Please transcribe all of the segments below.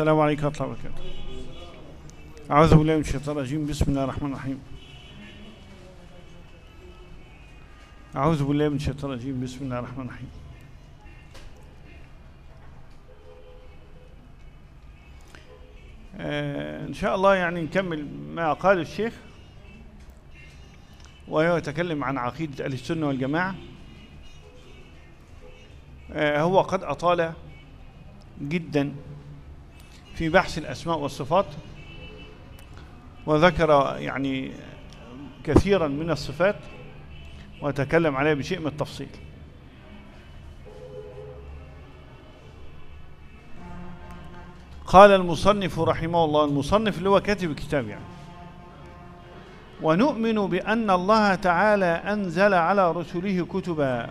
السلام عليكم ورحمة الله وبركاته. أعوذ بالله من الشيطان الرجيم. بسم الله الرحمن الرحيم. أعوذ بالله من الشيطان الرجيم. بسم الله الرحمن الرحيم. آه إن شاء الله يعني نكمل ما قال الشيخ وهو يتكلم عن عقيدة أهل السنة والجماعة. آه هو قد أطال جدا في بحث الأسماء والصفات وذكر يعني كثيرا من الصفات وتكلم عليها بشيء من التفصيل. قال المصنف رحمه الله المصنف اللي هو كاتب الكتاب يعني ونؤمن بأن الله تعالى أنزل على رسله كتبا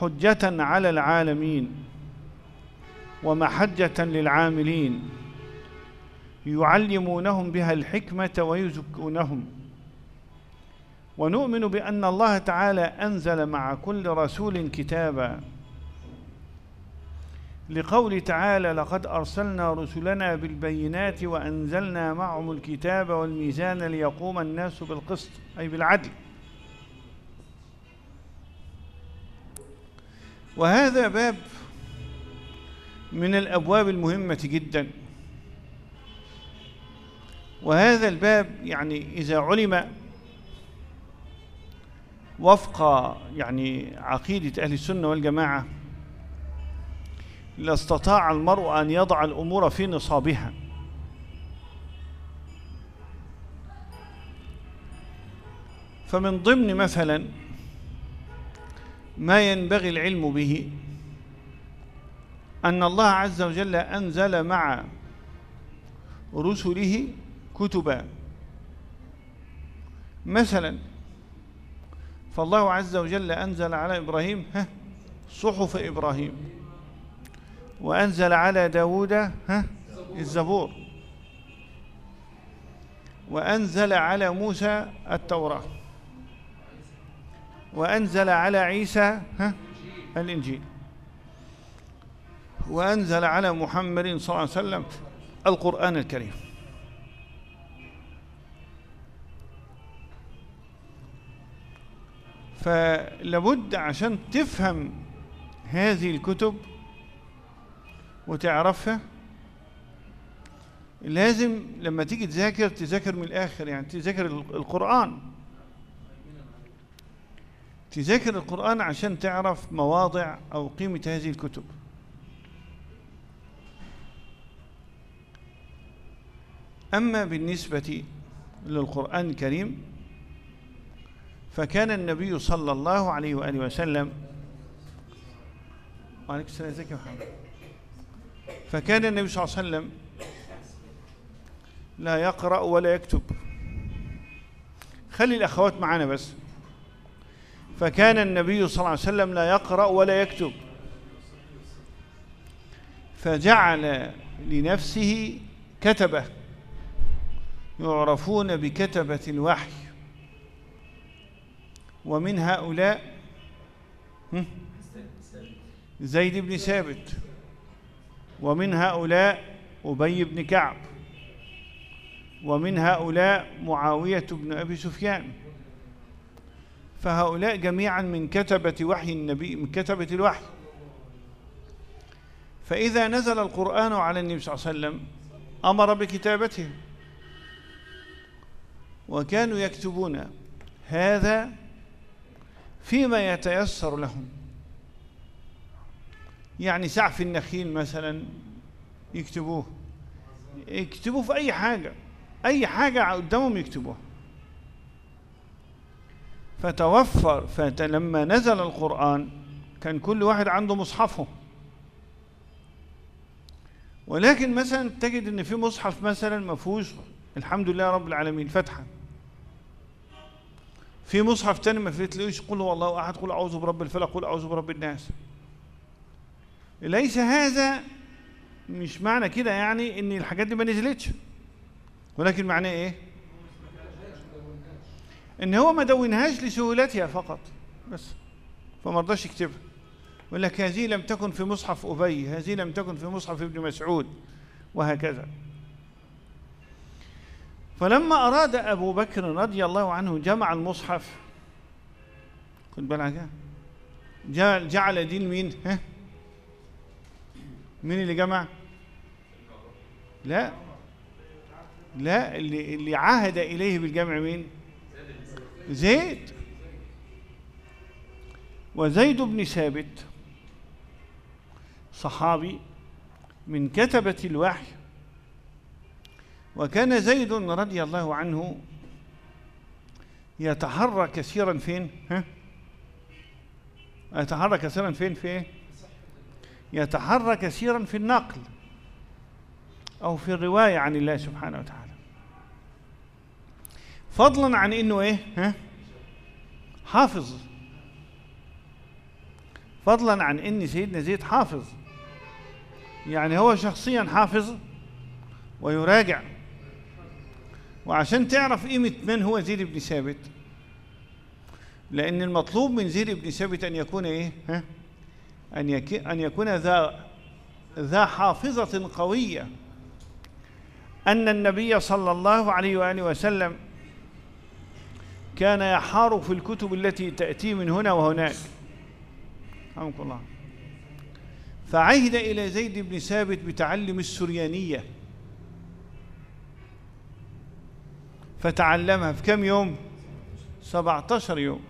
حجة على العالمين ومحجة للعاملين يعلمونهم بها الحكمة ويزكونهم. ونؤمن بأن الله تعالى أنزل مع كل رسول كتابا. لقول تعالى لقد أرسلنا رسلنا بالبينات وأنزلنا معهم الكتاب والميزان ليقوم الناس بالقسط أي بالعدل. وهذا باب من الأبواب المهمة جدا. وهذا الباب يعني إذا علم وفق يعني عقيدة أهل السنة والجماعة لاستطاع المرء أن يضع الأمور في نصابها. فمن ضمن مثلا ما ينبغي العلم به أن الله عز وجل أنزل مع رسله كتبا. مثلا فالله عز وجل أنزل على إبراهيم ها صحف إبراهيم. وأنزل على داود ها الزبور. وأنزل على موسى التوراة. وأنزل على عيسى ها الإنجيل. وأنزل على محمد صلى الله عليه وسلم القرآن الكريم. فلابد عشان تفهم هذه الكتب وتعرفها لازم لما تيجي تذاكر تذاكر من الآخر يعني تذاكر القرآن. تذاكر القرآن عشان تعرف مواضع أو قيمة هذه الكتب. أما بالنسبة للقرآن الكريم فكان النبي صلى الله عليه وآله وسلم وعليكم السلام إزيك يا محمد؟ فكان النبي صلى الله عليه وسلم لا يقرأ ولا يكتب. خلي الأخوات معنا بس. فكان النبي صلى الله عليه وسلم لا يقرأ ولا يكتب. فجعل لنفسه كتبة. يعرفون بكتبة الوحي. ومن هؤلاء زيد بن ثابت. ومن هؤلاء أبي بن كعب. ومن هؤلاء معاوية بن أبي سفيان. فهؤلاء جميعا من كتبة وحي النبي من كتبة الوحي. فإذا نزل القرآن على النبي صلى الله عليه وسلم أمر بكتابته وكانوا يكتبون هذا فيما يتيسر لهم. يعني سعف النخيل مثلا يكتبوه. يكتبوه في أي حاجة. أي حاجة قدامهم يكتبوها. فتوفر فلما نزل القرآن كان كل واحد عنده مصحفه. ولكن مثلا تجد إن في مصحف مثلا ما فيهوش الحمد لله رب العالمين فتحة. في مصحف تاني ما تلاقيش قل هو الله أحد قل أعوذ برب الفلق قل أعوذ برب الناس. ليس هذا مش معنى كده يعني إن الحاجات دي ما نزلتش. ولكن معناه إيه؟ إن هو ما دونهاش لسهولتها فقط. بس. فما رضاش يكتبها. يقول لك هذه لم تكن في مصحف أبي هذه لم تكن في مصحف ابن مسعود وهكذا. فلما أراد أبو بكر رضي الله عنه جمع المصحف خد بالك جعل دين مين؟ ها؟ مين اللي جمع؟ لا لا اللي اللي عاهد إليه بالجمع مين؟ زيد. وزيد بن ثابت صحابي من كتبة الوحي وكان زيد رضي الله عنه يتحرى كثيرا فين؟ ها؟ يتحرى كثيرا فين؟ في يتحرى كثيرا في النقل أو في الرواية عن الله سبحانه وتعالى. فضلا عن إنه إيه؟ ها؟ حافظ. فضلا عن إن سيدنا زيد حافظ. يعني هو شخصيا حافظ ويراجع. وعشان تعرف قيمة من هو زيد بن ثابت لأن المطلوب من زيد بن ثابت أن يكون إيه؟ ها؟ أن. أن يكون ذا ذا حافظة قوية أن النبي صلى الله عليه وآله وسلم كان يحار في الكتب التي تأتي من هنا وهناك الله فعهد إلى زيد بن ثابت بتعلم السريانية فتعلمها في كم يوم؟ 17 يوم.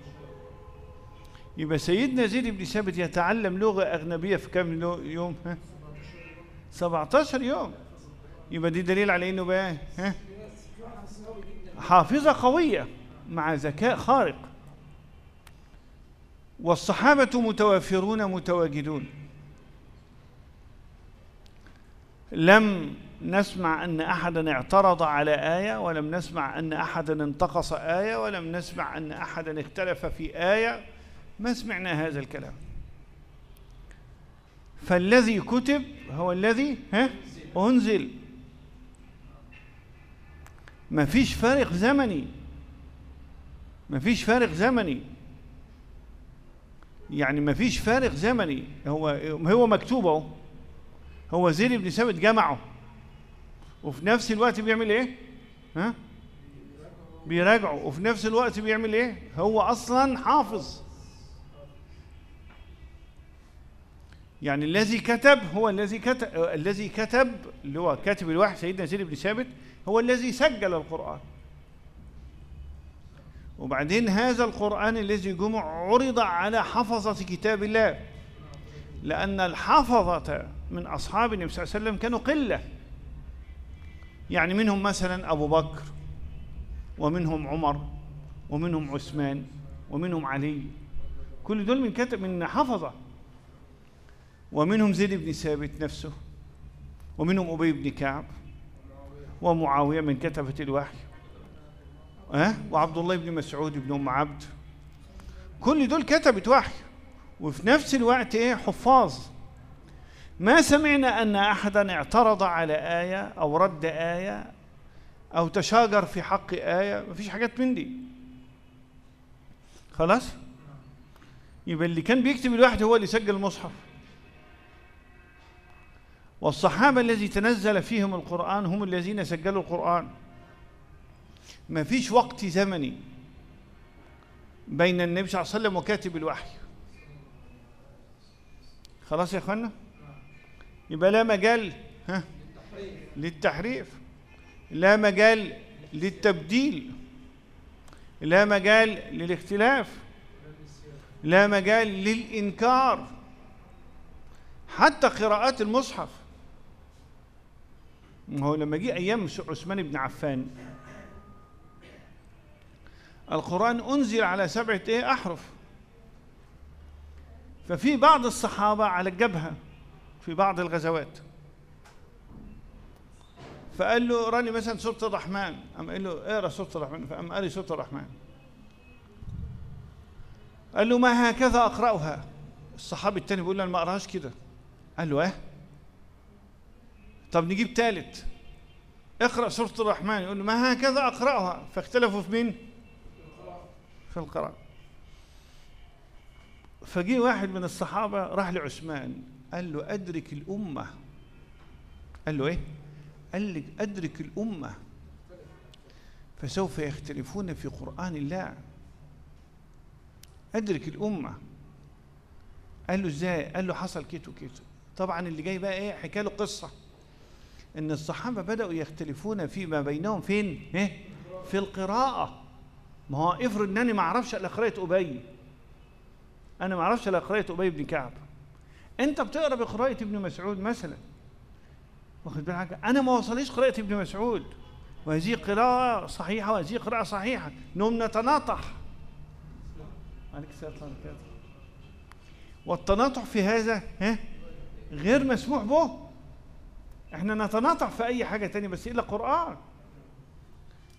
يبقى سيدنا زيد بن ثابت يتعلم لغة أجنبية في كم يوم؟ ها؟ 17 يوم. يبقى دي دليل على إنه بقى ها؟ حافظة قوية مع ذكاء خارق. والصحابة متوافرون متواجدون. لم نسمع أن أحدا اعترض على آية ولم نسمع أن أحدا انتقص آية ولم نسمع أن أحدا اختلف في آية. ما سمعنا هذا الكلام؟ فالذي كتب هو الذي ها؟ أنزل. ما فيش فارق زمني. ما فيش فارق زمني. يعني ما فيش فارق زمني. هو هو مكتوب أهو. هو زيد بن ثابت جمعه. وفي نفس الوقت بيعمل إيه؟ ها؟ بيراجعه. وفي نفس الوقت بيعمل إيه؟ هو أصلا حافظ. يعني الذي كتب هو الذي كتب الذي كتب اللي هو كاتب الوحي سيدنا زيد بن ثابت هو الذي سجل القرآن. وبعدين هذا القرآن الذي جمع عرض على حفظة كتاب الله. لأن الحفظة من أصحاب النبي صلى الله عليه وسلم كانوا قلة. يعني منهم مثلا أبو بكر ومنهم عمر ومنهم عثمان ومنهم علي. كل دول من كتب من حفظة. ومنهم زيد بن ثابت نفسه ومنهم أبي بن كعب ومعاوية من كتبة الوحي. أه؟ وعبد الله بن مسعود بن أم عبد. كل دول كتبة وحي. وفي نفس الوقت إيه؟ حفاظ. ما سمعنا أن أحدا اعترض على آية أو رد آية أو تشاجر في حق آية؟ ما فيش حاجات من دي. خلاص؟ يبقى اللي كان بيكتب الواحد هو اللي سجل المصحف. والصحابة الذي تنزل فيهم القرآن هم الذين سجلوا القرآن. ما فيش وقت زمني بين النبي صلى الله عليه وسلم وكاتب الوحي. خلاص يا إخوانا؟ يبقى لا مجال ها للتحريف لا مجال للتبديل لا مجال للاختلاف لا مجال للإنكار. حتى قراءات المصحف. ما هو لما جه أيام عثمان بن عفان القرآن أنزل على سبعة إيه أحرف. ففي بعض الصحابة على الجبهة في بعض الغزوات. فقال له راني مثلا سورة الرحمن. قام قال له اقرأ سورة الرحمن. فقام قال سورة الرحمن. قال له ما هكذا أقرأها؟ الصحابي التاني بيقول له أنا ما أقراهاش كده. قال له إيه؟ طب نجيب ثالث اقرأ سورة الرحمن. يقول له ما هكذا أقرأها؟ فاختلفوا في مين؟ في القراءة. فجي واحد من الصحابة راح لعثمان. قال له أدرك الأمة قال له إيه؟ قال لك أدرك الأمة فسوف يختلفون في قرآن الله أدرك الأمة قال له إزاي؟ قال له حصل كيت وكيت طبعا اللي جاي بقى إيه؟ حكى له قصة إن الصحابة بدأوا يختلفون فيما بينهم فين؟ إيه؟ في القراءة ما هو إفرض إنني ما أعرفش إلا قراءة أبي أنا ما أعرفش إلا قراءة أبي بن كعب أنت بتقرأ بقراءة ابن مسعود مثلا. واخد بالك؟ أنا ما وصليش قراءه ابن مسعود. وهذه قراءة صحيحة وهذه قراءة صحيحة. نوم نتناطح. والتناطح في هذا ها؟ غير مسموح به. إحنا نتناطح في أي حاجة تانية بس إلا قرآن.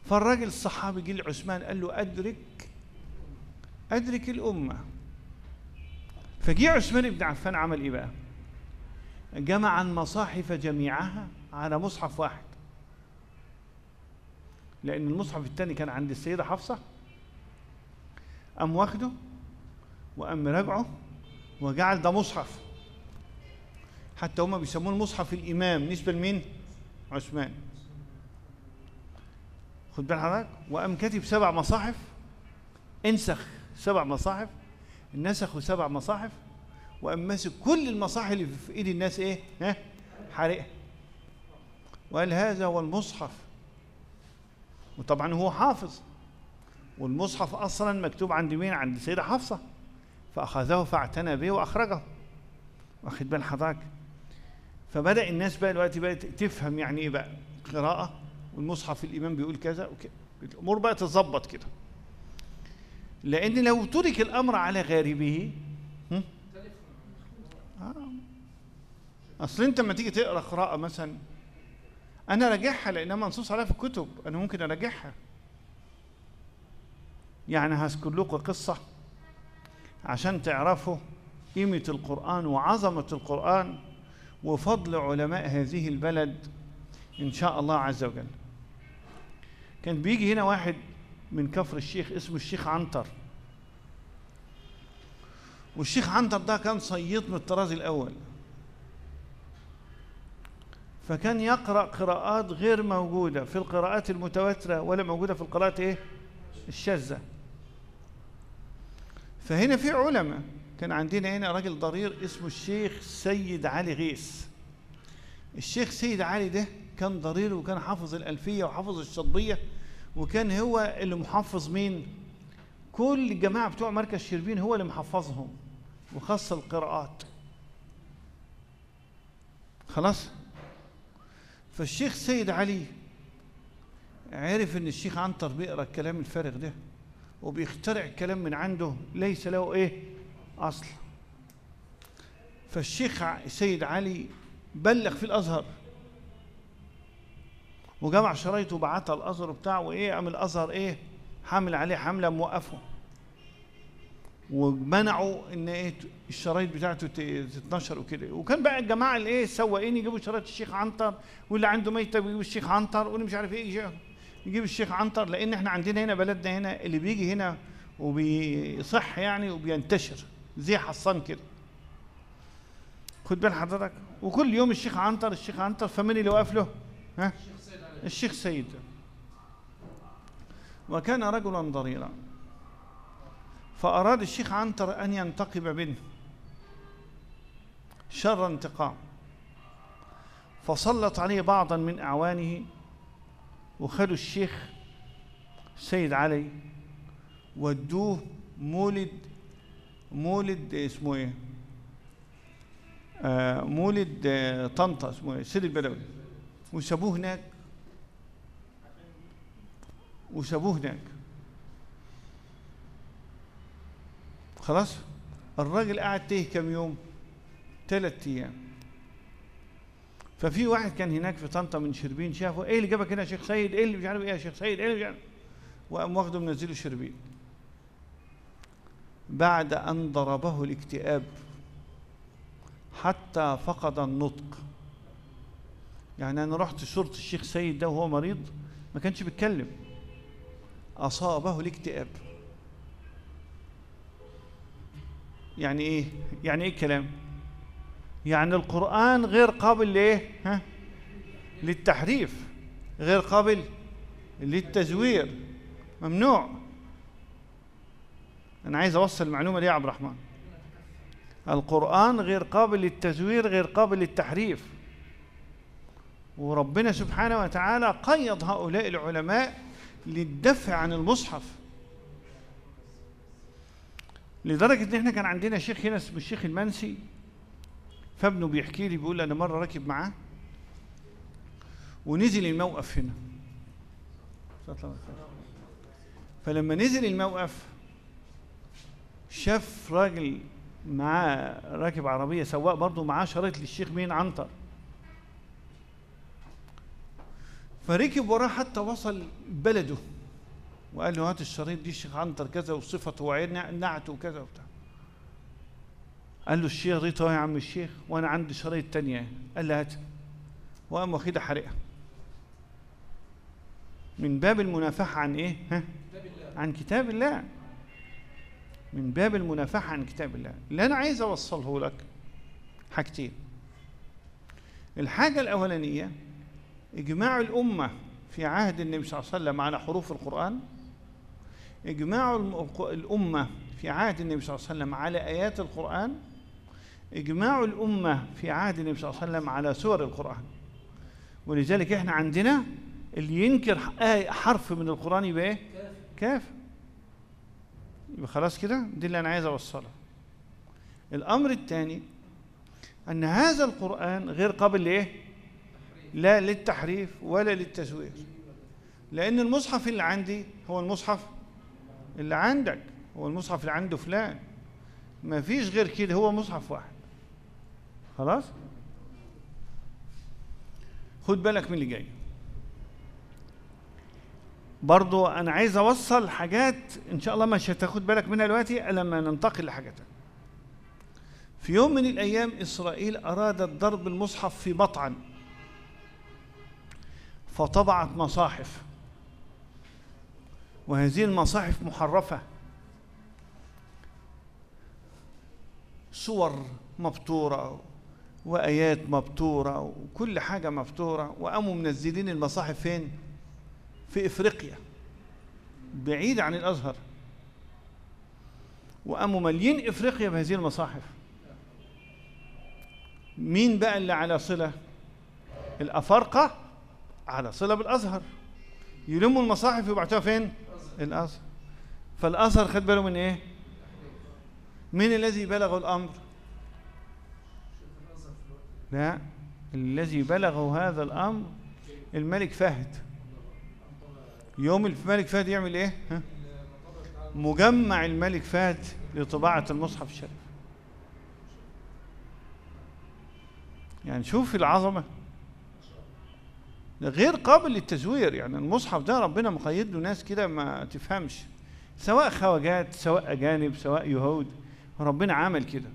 فالراجل الصحابي جه لعثمان قال له أدرك أدرك الأمة. فجه عثمان بن عفان عمل إيه بقى؟ جمع المصاحف جميعها على مصحف واحد. لأن المصحف الثاني كان عند السيدة حفصة. قام واخده وقام راجعه وجعل ده مصحف. حتى هما بيسموه المصحف الإمام. نسبة لمين؟ عثمان. خد بال حضرتك. وقام كاتب سبع مصاحف. انسخ سبع مصاحف. نسخوا سبع مصاحف وقام ماسك كل المصاحف اللي في إيد الناس إيه؟ ها؟ حارقها وقال هذا هو المصحف. وطبعا هو حافظ. والمصحف أصلا مكتوب عند مين؟ عند السيدة حفصة. فأخذه فاعتنى به وأخرجه. واخد بال حضرتك؟ فبدأ الناس بقى دلوقتي بقت تفهم يعني إيه بقى قراءة. والمصحف الإمام بيقول كذا وكده الأمور بقى تتظبط كده. لأن لو ترك الأمر على غاربه؟ آه. أصل أنت لما تيجي تقرأ قراءة مثلا أنا راجعها لأنها منصوص عليها في الكتب أنا ممكن أراجعها يعني هذكر لكم قصة عشان تعرفوا قيمة القرآن وعظمة القرآن وفضل علماء هذه البلد إن شاء الله عز وجل كان بيجي هنا واحد من كفر الشيخ اسمه الشيخ عنتر. والشيخ عنتر ده كان صييط من الطراز الأول. فكان يقرأ قراءات غير موجودة في القراءات المتواترة ولا موجودة في القراءات إيه؟ الشاذة. فهنا في علماء كان عندنا هنا راجل ضرير اسمه الشيخ سيد علي غيث. الشيخ سيد علي ده كان ضرير وكان حافظ الألفية وحافظ الشطبية. وكان هو اللي محفظ مين؟ كل الجماعة بتوع مركز شربين هو اللي محفظهم وخاصة القراءات. خلاص؟ فالشيخ سيد علي عرف إن الشيخ عنتر بيقرأ الكلام الفارغ ده وبيخترع الكلام من عنده ليس له إيه؟ أصل. فالشيخ سيد علي بلغ في الأزهر. وجمع شرايطه وبعتها الازهر بتاعه وإيه قام الأزهر إيه حامل عليه حملة موقفه ومنعوا إن إيه الشرايط بتاعته تتنشر وكده وكان بقى الجماعة الايه السواقين يجيبوا شرايط الشيخ عنتر واللي عنده ميتة بيجيب الشيخ عنتر واللي مش عارف إيه يجيب الشيخ عنتر لأن إحنا عندنا هنا بلدنا هنا اللي بيجي هنا وبيصح يعني وبينتشر زي حصان كده خد بال حضرتك وكل يوم الشيخ عنتر الشيخ عنتر فمين اللي واقف له؟ ها؟ الشيخ سيد. وكان رجلا ضريرا. فأراد الشيخ عنتر أن ينتقم منه. شر انتقام. فسلط عليه بعضا من أعوانه. وخدوا الشيخ سيد علي. ودوه مولد مولد اسمه إيه؟ آه مولد آه طنطا اسمه إيه؟ سيد البدوي. وسابوه هناك. وسابوه هناك. خلاص؟ الراجل قعد تيه كم يوم؟ ثلاث أيام. ففي واحد كان هناك في طنطا من شربين شافه إيه اللي جابك هنا يا شيخ سيد؟ إيه اللي مش عارف إيه يا شيخ سيد؟ إيه اللي مش عارف؟ وقام واخده منزله شربين. بعد أن ضربه الاكتئاب حتى فقد النطق. يعني أنا رحت شرط الشيخ سيد ده وهو مريض ما كانش بيتكلم. أصابه الاكتئاب. يعني إيه؟ يعني إيه الكلام؟ يعني القرآن غير قابل لإيه؟ ها؟ للتحريف غير قابل للتزوير. ممنوع. أنا عايز أوصل المعلومة دي يا عبد الرحمن. القرآن غير قابل للتزوير غير قابل للتحريف. وربنا سبحانه وتعالى قيض هؤلاء العلماء للدفع عن المصحف. لدرجة إن إحنا كان عندنا شيخ هنا اسمه الشيخ المنسي فابنه بيحكي لي بيقول أنا مرة راكب معاه ونزل الموقف هنا. فلما نزل الموقف شاف راجل معاه راكب عربية سواق برضه معاه شريط للشيخ مين عنتر. فركب وراه حتى وصل بلده. وقال له هات الشريط دي الشيخ عنتر كذا وصفته ونعته وكذا وبتاع. قال له الشريط اهو يا عم الشيخ وأنا عندي شريط تانية قال له هات. وقام واخدها حرقها. من باب المنافحة عن إيه؟ ها؟ عن كتاب الله. من باب المنافحة عن كتاب الله. اللي أنا عايز أوصله لك حاجتين. الحاجة الأولانية إجماع الأمة في عهد النبي صلى الله عليه وسلم على حروف القرآن؟ إجماع الأمة في عهد النبي صلى الله عليه وسلم على آيات القرآن؟ إجماع الأمة في عهد النبي صلى الله عليه وسلم على سور القرآن. ولذلك إحنا عندنا اللي ينكر آية حرف من القرآن يبقى إيه؟ كافر يبقى خلاص كده؟ دي اللي أنا عايز أوصلها. الأمر الثاني أن هذا القرآن غير قابل لإيه؟ لا للتحريف ولا للتزوير. لأن المصحف اللي عندي هو المصحف اللي عندك هو المصحف اللي عنده فلان. ما فيش غير كده هو مصحف واحد. خلاص؟ خد بالك من اللي جاي. برضو أنا عايز أوصل حاجات إن شاء الله مش هتاخد بالك منها دلوقتي لما ننتقل لحاجات في يوم من الأيام إسرائيل ارادت ضرب المصحف في مطعن فطبعت مصاحف. وهذه المصاحف محرفة. صور مبتورة وآيات مبتورة وكل حاجة مبتورة. وقاموا منزلين المصاحف فين؟ في إفريقيا. بعيد عن الأزهر. وقاموا مالين إفريقيا بهذه المصاحف. مين بقى اللي على صلة؟ الأفارقة على صلة بالأزهر. يلموا المصاحف ويبعتوها فين؟ الأزهر. فالأزهر خد باله من إيه؟ من الذي بلغ الأمر. لا الذي بلغه هذا الأمر الملك فهد. يوم الملك فهد يعمل إيه؟ ها؟ مجمع الملك فهد لطباعة المصحف الشريف. يعني شوف العظمة. غير قابل للتزوير. يعني المصحف ده ربنا مقيد له ناس كده ما تفهمش. سواء خواجات سواء أجانب سواء يهود ربنا عمل كده.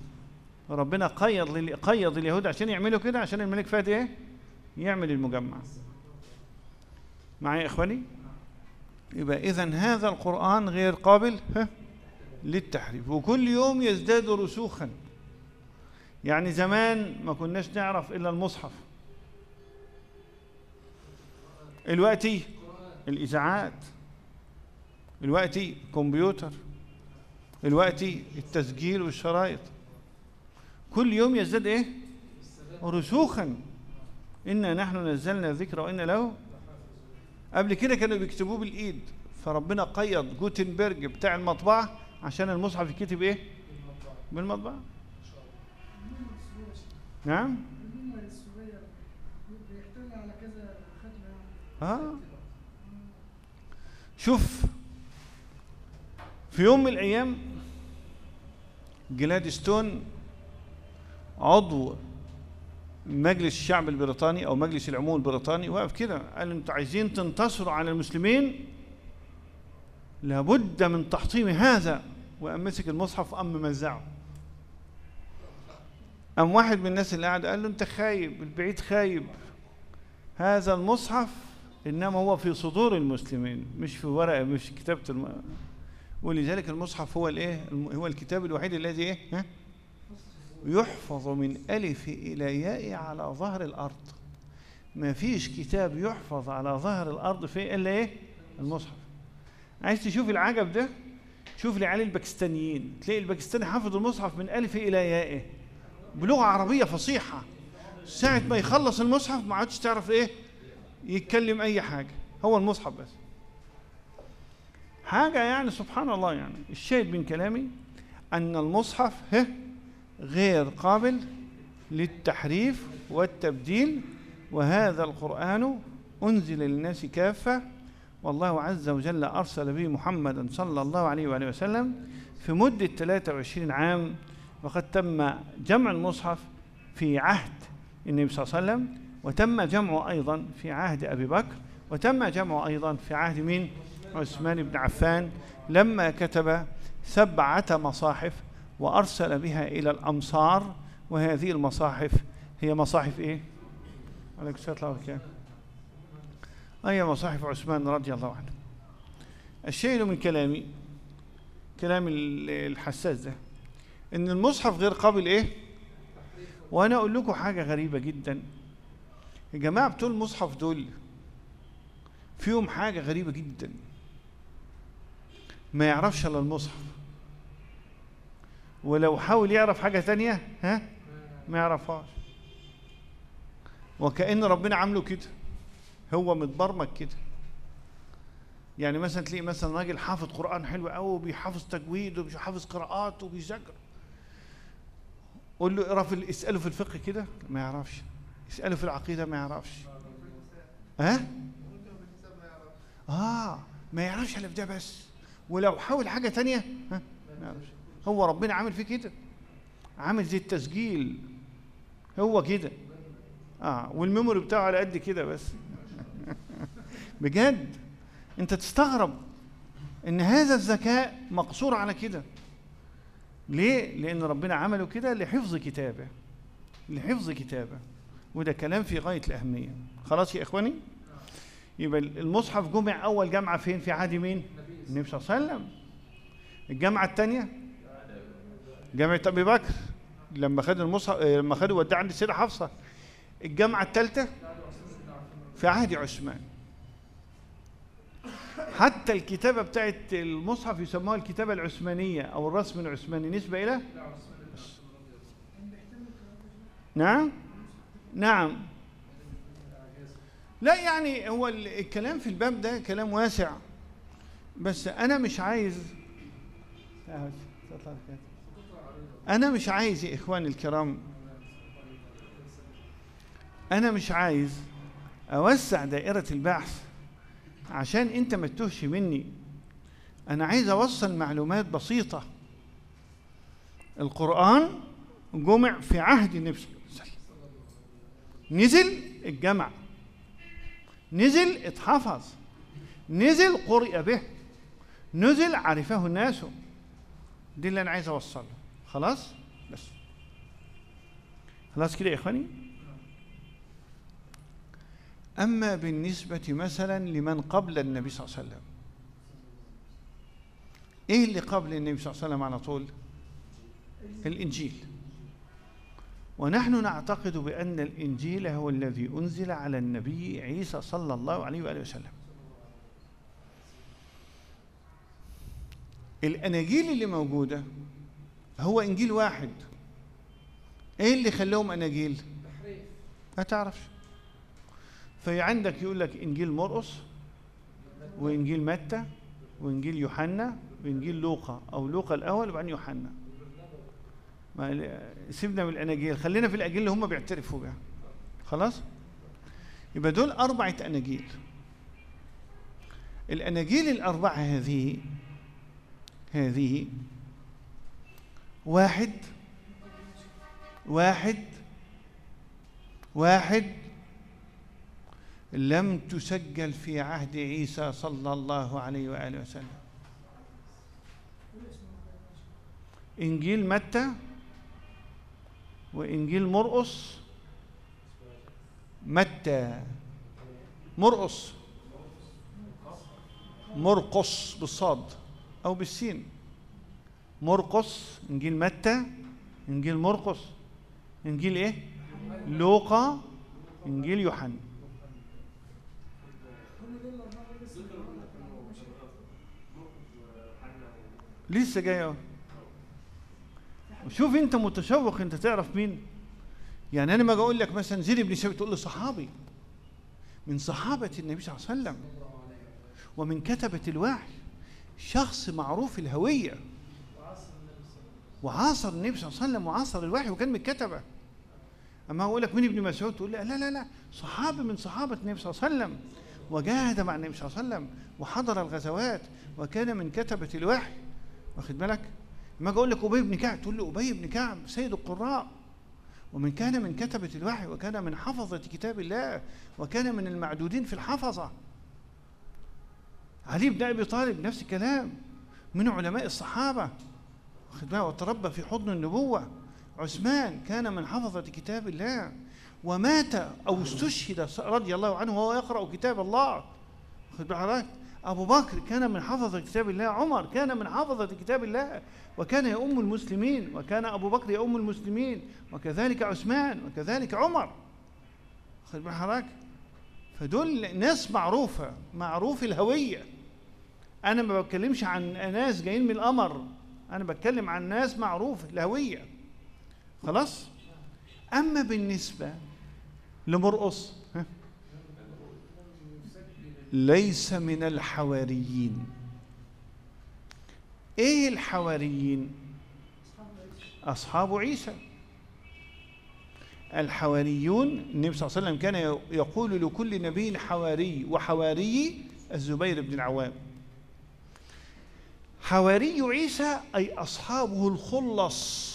ربنا قيض قيض اليهود عشان يعملوا كده عشان الملك فهد إيه؟ يعمل المجمع. معايا يا إخواني؟ يبقى إذا هذا القرآن غير قابل ها للتحريف. وكل يوم يزداد رسوخا. يعني زمان ما كناش نعرف إلا المصحف. الوقتي الإذاعات الوقتي كمبيوتر الوقتي التسجيل والشرايط كل يوم يزداد إيه؟ رسوخا. إنا نحن نزلنا الذكر وإنا له. قبل كده كانوا بيكتبوه بالإيد. فربنا قيض جوتنبرج بتاع المطبعة عشان المصحف يتكتب إيه؟ بالمطبعة. نعم؟ آه شوف في يوم من الأيام جلادستون عضو مجلس الشعب البريطاني أو مجلس العموم البريطاني واقف كده قال أنتوا عايزين تنتصروا على المسلمين؟ لابد من تحطيم هذا. وقام مسك المصحف وقام ممزعه. قام واحد من الناس اللي قاعد قال له أنت خايب البعيد خايب. هذا المصحف إنما هو في صدور المسلمين مش في ورقه مش كتابة الم... ولذلك المصحف هو الإيه؟ هو الكتاب الوحيد الذي إيه؟ ها؟ يحفظ من ألف إلى ياء على ظهر الأرض. ما فيش كتاب يحفظ على ظهر الأرض في إلا إيه؟ المصحف. عايز تشوف العجب ده؟ شوف لي علي الباكستانيين. تلاقي الباكستاني حافظ المصحف من ألف إلى ياء. بلغة عربية فصيحة. ساعة ما يخلص المصحف ما عادش تعرف إيه؟ يتكلم أي حاجة. هو المصحف بس. حاجة يعني سبحان الله يعني. الشاهد من كلامي أن المصحف هه غير قابل للتحريف والتبديل وهذا القرآن أنزل للناس كافة. والله عز وجل أرسل به محمدا صلى الله عليه وآله وسلم في مدة 23 عام وقد تم جمع المصحف في عهد النبي صلى الله عليه وسلم. وتم جمعه أيضا في عهد أبي بكر وتم جمعه أيضا في عهد مين؟ عثمان بن عفان لما كتب سبعة مصاحف وأرسل بها إلى الأمصار وهذه المصاحف هي مصاحف إيه؟ عليكم السلام ورحمة أي مصاحف عثمان رضي الله عنه الشيء من كلامي كلام الحساس ده إن المصحف غير قابل إيه؟ وأنا أقول لكم حاجة غريبة جدا يا جماعة بتوع المصحف دول فيهم حاجة غريبة جدا. ما يعرفش إلا المصحف. ولو حاول يعرف حاجة تانية ها؟ ما يعرفهاش. وكأن ربنا عامله كده. هو متبرمج كده. يعني مثلا تلاقي مثلا راجل حافظ قرآن حلو قوي وبيحافظ تجويد وبيحافظ قراءات وبيذاكر. قول له اقرأ اسأله في الفقه كده. ما يعرفش. اساله في العقيدة ما يعرفش. ها؟ آه ما يعرفش إلا في ده بس. ولو حاول حاجة تانية ها؟ ما يعرفش. هو ربنا عامل فيه كده. عامل زي التسجيل. هو كده. آه والميموري بتاعه على قد كده بس. بجد. أنت تستغرب إن هذا الذكاء مقصور على كده. ليه؟ لأن ربنا عمله كده لحفظ كتابه. لحفظ كتابه. وده كلام في غاية الأهمية. خلاص يا إخواني؟ يبقى المصحف جمع أول جامعة فين؟ في عهد مين؟ النبي صلى الله عليه وسلم. الجامعة الثانية جامعة أبي بكر. لما خد المصحف لما خده وداه عند السيدة حفصة. الجامعة الثالثه في عهد عثمان. حتى الكتابة بتاعت المصحف يسموها الكتابة العثمانية أو الرسم العثماني. نسبة إلى؟ نعم. نعم. لا يعني هو الكلام في الباب ده كلام واسع. بس أنا مش عايز أنا مش عايز يا إخواني الكرام. أنا مش عايز أوسع دائرة البحث عشان أنت ما تتوهش مني. أنا عايز أوصل معلومات بسيطة. القرآن جمع في عهد النبي صلى الله عليه وسلم نزل الجمع نزل اتحفظ نزل قرئ به نزل عرفه الناس. دي اللي أنا عايز أوصله. خلاص؟ بس. خلاص كده يا إخواني؟ أما بالنسبة مثلا لمن قبل النبي صلى الله عليه وسلم إيه اللي قبل النبي صلى الله عليه وسلم على طول؟ الإنجيل. ونحن نعتقد بأن الإنجيل هو الذي أنزل على النبي عيسى صلى الله عليه وآله وسلم. الأناجيل اللي موجودة هو إنجيل واحد. إيه اللي خلاهم أناجيل؟ ما تعرفش. في عندك يقول لك إنجيل مرقس وإنجيل متى وإنجيل يوحنا وإنجيل لوقا أو لوقا الأول وبعدين يوحنا. ما سيبنا من الأناجيل. خلينا في الأناجيل اللي هم بيعترفوا بها خلاص؟ يبقى دول أربعة أناجيل. الأناجيل الأربعة هذه هذه واحد واحد واحد لم تسجل في عهد عيسى صلى الله عليه وآله وسلم. إنجيل متى؟ وإنجيل مرقس متى؟ مرقس. مرقس بالصاد أو بالسين. مرقس. إنجيل متى؟ إنجيل مرقس. إنجيل إيه؟ لوقا. إنجيل يوحنا. لسه جاي أهو. وشوف انت متشوق انت تعرف مين؟ يعني أنا ما أقول لك مثلا زيد بن ثابت تقول لي صحابي. من صحابة النبي صلى الله عليه وسلم ومن كتبة الوحي شخص معروف الهوية. وعاصر النبي صلى الله عليه وسلم وعاصر الوحي وكان من الكتبة. أما أقول لك مين ابن مسعود؟ تقول لي لا لا لا صحابي من صحابة النبي صلى الله عليه وسلم. وجاهد مع النبي صلى الله عليه وسلم وحضر الغزوات وكان من كتبة الوحي. واخد بالك؟ ما أقول لك أبي بن كعب تقول له أبي بن كعب سيد القراء. ومن كان من كتبة الوحي وكان من حفظة كتاب الله وكان من المعدودين في الحفظة. علي بن أبي طالب نفس الكلام. من علماء الصحابة. واخد بالك؟ وتربى في حضن النبوة. عثمان كان من حفظة كتاب الله. ومات أو استشهد رضي الله عنه وهو يقرأ كتاب الله. واخد بالك؟ أبو بكر كان من حفظة كتاب الله عمر كان من حفظة كتاب الله وكان يؤم المسلمين وكان أبو بكر يؤم المسلمين وكذلك عثمان وكذلك عمر. خد حضرتك فدول ناس معروفة معروف الهوية. أنا ما بتكلمش عن ناس جايين من القمر أنا بتكلم عن ناس معروف الهوية. خلاص؟ أما بالنسبة لمرقص ليس من الحواريين. إيه الحواريين؟ أصحاب عيسى. الحواريون النبي صلى الله عليه وسلم كان يقول لكل نبي حواري وحواري الزبير بن العوام. حواري عيسى أي أصحابه الخلص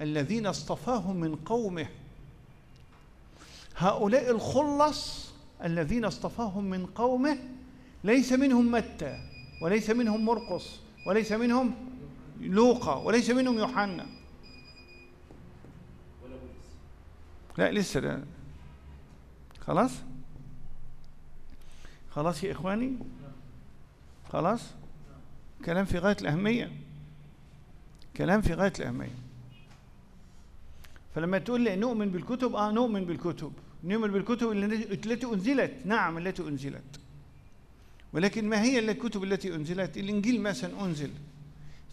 الذين اصطفاهم من قومه. هؤلاء الخلص الذين اصطفاهم من قومه ليس منهم متى وليس منهم مرقس وليس منهم لوقا وليس منهم يوحنا. لا لسه ده. خلاص؟ خلاص يا إخواني؟ خلاص؟ كلام في غاية الأهمية. كلام في غاية الأهمية. فلما تقول لي نؤمن بالكتب آه نؤمن بالكتب. نؤمن بالكتب التي أنزلت. نعم التي أنزلت. ولكن ما هي الكتب التي أنزلت؟ الإنجيل مثلا أنزل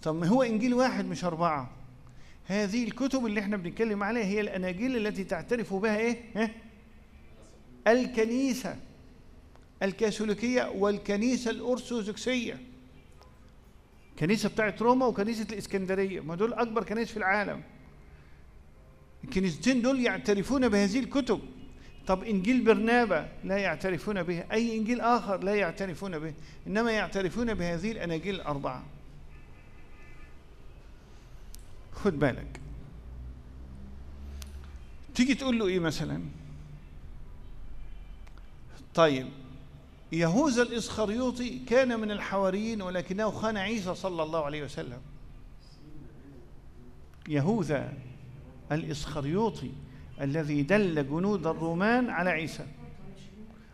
طب ما هو إنجيل واحد مش أربعة. هذه الكتب اللي إحنا بنتكلم عليها هي الأناجيل التي تعترف بها إيه؟ ها؟ الكنيسة الكاثوليكية والكنيسة الأرثوذكسية. كنيسة بتاعت روما وكنيسة الإسكندرية. ما دول أكبر كنائس في العالم. الكنيستين دول يعترفون بهذه الكتب. طب إنجيل برنابا لا يعترفون به أي إنجيل آخر لا يعترفون به إنما يعترفون بهذه الأناجيل الأربعة. خد بالك. تيجي تقول له إيه مثلا؟ طيب يهوذا الإسخريوطي كان من الحواريين ولكنه خان عيسى صلى الله عليه وسلم. يهوذا الإسخريوطي الذي دل جنود الرومان على عيسى.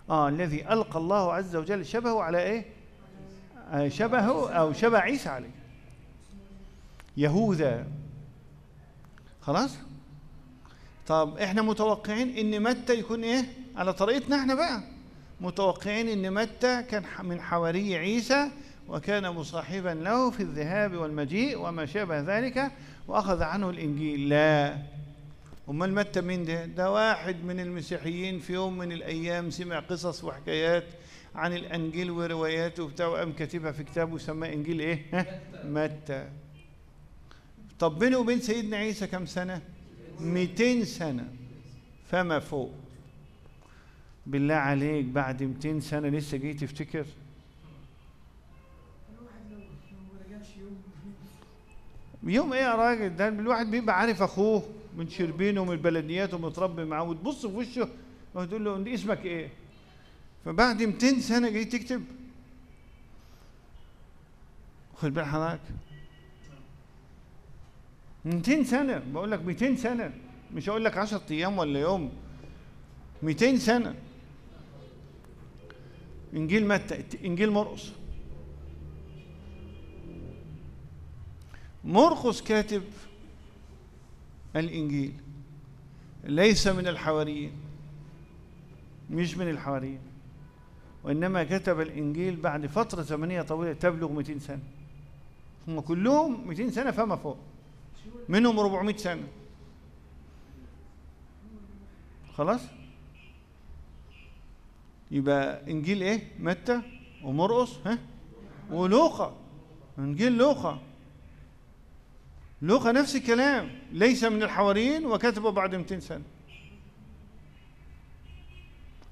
آه الذي ألقى الله عز وجل شبهه على إيه؟ آه شبهه أو شبه عيسى عليه. يهوذا. خلاص؟ طب إحنا متوقعين إن متى يكون إيه؟ على طريقتنا إحنا بقى. متوقعين إن متى كان من حواري عيسى وكان مصاحبا له في الذهاب والمجيء وما شابه ذلك وأخذ عنه الإنجيل. لا. أمال متى مين ده؟ ده واحد من المسيحيين في يوم من الأيام سمع قصص وحكايات عن الإنجيل ورواياته وبتاع وقام كاتبها في كتابه وسماه إنجيل إيه؟ متى. طب بينه وبين سيدنا عيسى كم سنة؟ 200 سنة. فما فوق. بالله عليك بعد 200 سنة لسه جاي تفتكر؟ يوم إيه يا راجل؟ ده الواحد بيبقى عارف أخوه. من شربينه ومن البلديات ومتربي معاه وتبص في وشه وتقول له اسمك إيه؟ فبعد 200 سنة جاي تكتب. خد بال حضرتك. 200 سنة بقول لك 200 سنة. مش هقول لك 10 أيام ولا يوم. 200 سنة. إنجيل متى؟ إنجيل مرقس. مرقس كاتب الإنجيل. ليس من الحواريين مش من الحواريين. وإنما كتب الإنجيل بعد فترة زمنية طويلة تبلغ 200 سنة. هم كلهم 200 سنة فما فوق. منهم 400 سنة. خلاص؟ يبقى إنجيل إيه؟ متى؟ ومرقس ها؟ ولوقا. إنجيل لوقا. لوقا نفس الكلام ليس من الحواريين وكتبه بعد 200 سنة.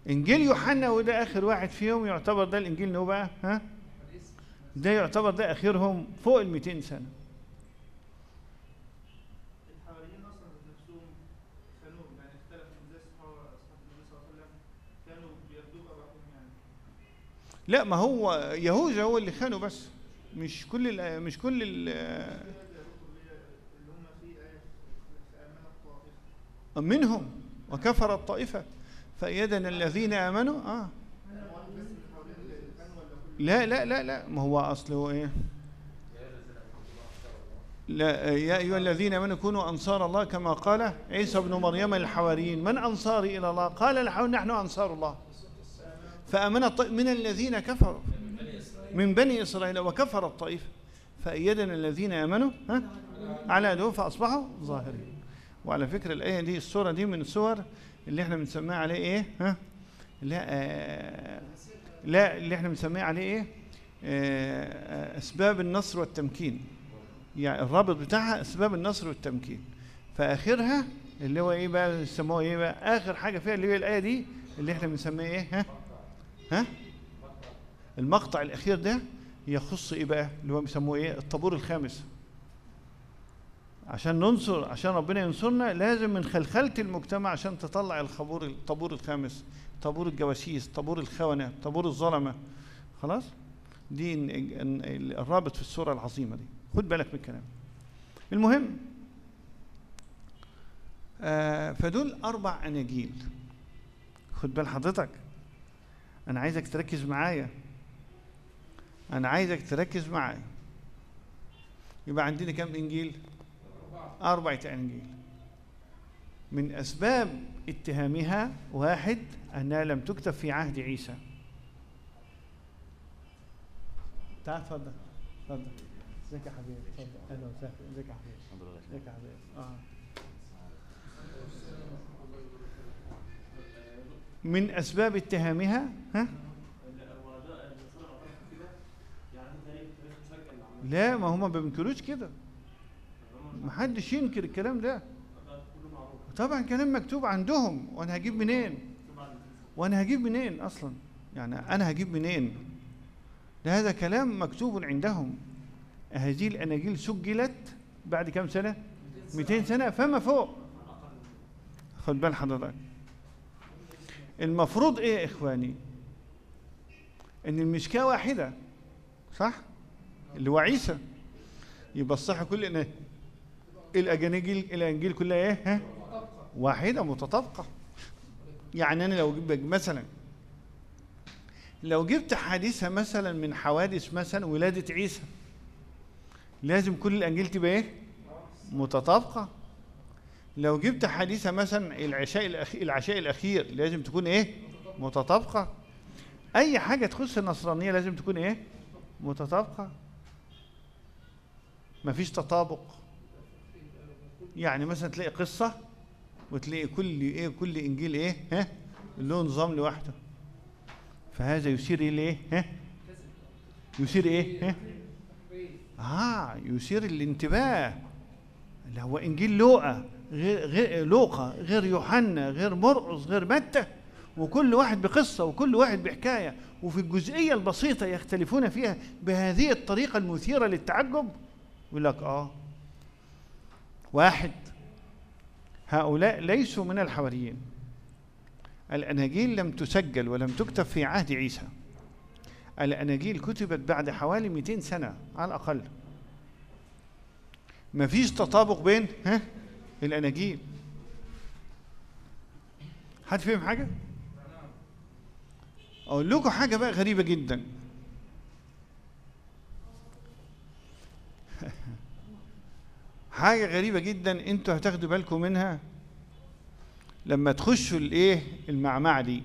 إنجيل يوحنا وده آخر واحد فيهم يعتبر ده الإنجيل إنه بقى ها؟ ده يعتبر ده آخرهم فوق ال 200 سنة. الحواريين أصلا نفسهم كانوا يعني لا ما هو يهوذا هو اللي خانه بس مش كل مش كل ال اللي هم في آية فآمنت طائفة منهم وكفر الطائفة. فأيدنا الذين آمنوا آه. لا لا لا لا. ما هو أصله إيه؟ لا يا أيها الذين آمنوا كونوا أنصار الله كما قال عيسى بن مريم للحواريين. من أنصاري إلى الله؟ قال الحواريون نحن أنصار الله. الطائف من الذين كفروا. من بني إسرائيل وكفر الطائفة. فأيدنا الذين آمنوا ها؟ على عدوهم فأصبحوا ظاهرين. وعلى فكرة الآية دي السورة دي من السور اللي إحنا بنسميها عليه إيه؟ ها؟ لا آه لا اللي إحنا بنسميها عليه إيه؟ آه أسباب النصر والتمكين. يعني الرابط بتاعها أسباب النصر والتمكين. فآخرها اللي هو إيه بقى؟ يسموه إيه بقى؟ آخر حاجة فيها اللي هي الآية دي اللي إحنا بنسميها إيه؟ ها؟ ها؟ المقطع الأخير ده يخص إيه بقى؟ اللي هو بيسموه إيه؟ الطابور الخامس. عشان ننصر عشان ربنا ينصرنا لازم من خلخلة المجتمع عشان تطلع الخبور الطابور الخامس طابور الجواسيس طابور الخونة طابور الظلمة. خلاص؟ دي الرابط في السورة العظيمة دي. خد بالك من الكلام. المهم آه فدول أربع أناجيل. خد بال حضرتك. أنا عايزك تركز معايا. أنا عايزك تركز معايا. يبقى عندنا كم إنجيل؟ أربعة أنجيل. من أسباب اتهامها واحد أنها لم تكتب في عهد عيسى. تعال اتفضل اتفضل ازيك يا حبيبي؟ اتفضل أهلا وسهلا. ازيك يا حبيبي؟ ازيك يا حبيبي؟ آه. من أسباب اتهامها ها؟ لا ما هم ما بينكروش كده. حدش ينكر الكلام ده. طبعا كلام مكتوب عندهم وأنا هجيب منين؟ وأنا هجيب منين أصلا؟ يعني أنا هجيب منين؟ ده هذا كلام مكتوب عندهم. هذه الأناجيل سجلت بعد كم سنة؟ 200 سنة فما فوق. خد بال حضرتك. المفروض إيه يا إخواني؟ إن المشكاة واحدة صح؟ اللي هو عيسى. الصح كل الاناجيل الإنجيل كلها إيه؟ ها؟ واحدة متطابقة. يعني أنا لو جبت مثلا لو جبت حادثه مثلا من حوادث مثلا ولادة عيسى لازم كل الإنجيل تبقى إيه؟ متطابقة. لو جبت حادثه مثلا العشاء الأخير العشاء الأخير لازم تكون إيه؟ متطابقة. أي حاجة تخص النصرانية لازم تكون إيه؟ متطابقة. مفيش تطابق. يعني مثلا تلاقي قصة وتلاقي كل إيه كل إنجيل إيه ها له نظام لوحده. فهذا يثير إيه ها يثير إيه ها آه يثير الانتباه. اللي هو إنجيل لوقا غير غير لوقا غير يوحنا غير مرقس غير متى. وكل واحد بقصة وكل واحد بحكاية. وفي الجزئية البسيطة يختلفون فيها بهذه الطريقة المثيرة للتعجب. يقول لك آه واحد. هؤلاء ليسوا من الحواريين. الأناجيل لم تسجل ولم تكتب في عهد عيسى. الأناجيل كتبت بعد حوالي 200 سنة على الأقل. ما فيش تطابق بين ها الأناجيل. حد فهم حاجة؟ أقول لكم حاجة بقى غريبة جدا. حاجة غريبة جدا أنتوا هتاخدوا بالكم منها. لما تخشوا الايه؟ المعمعة دي.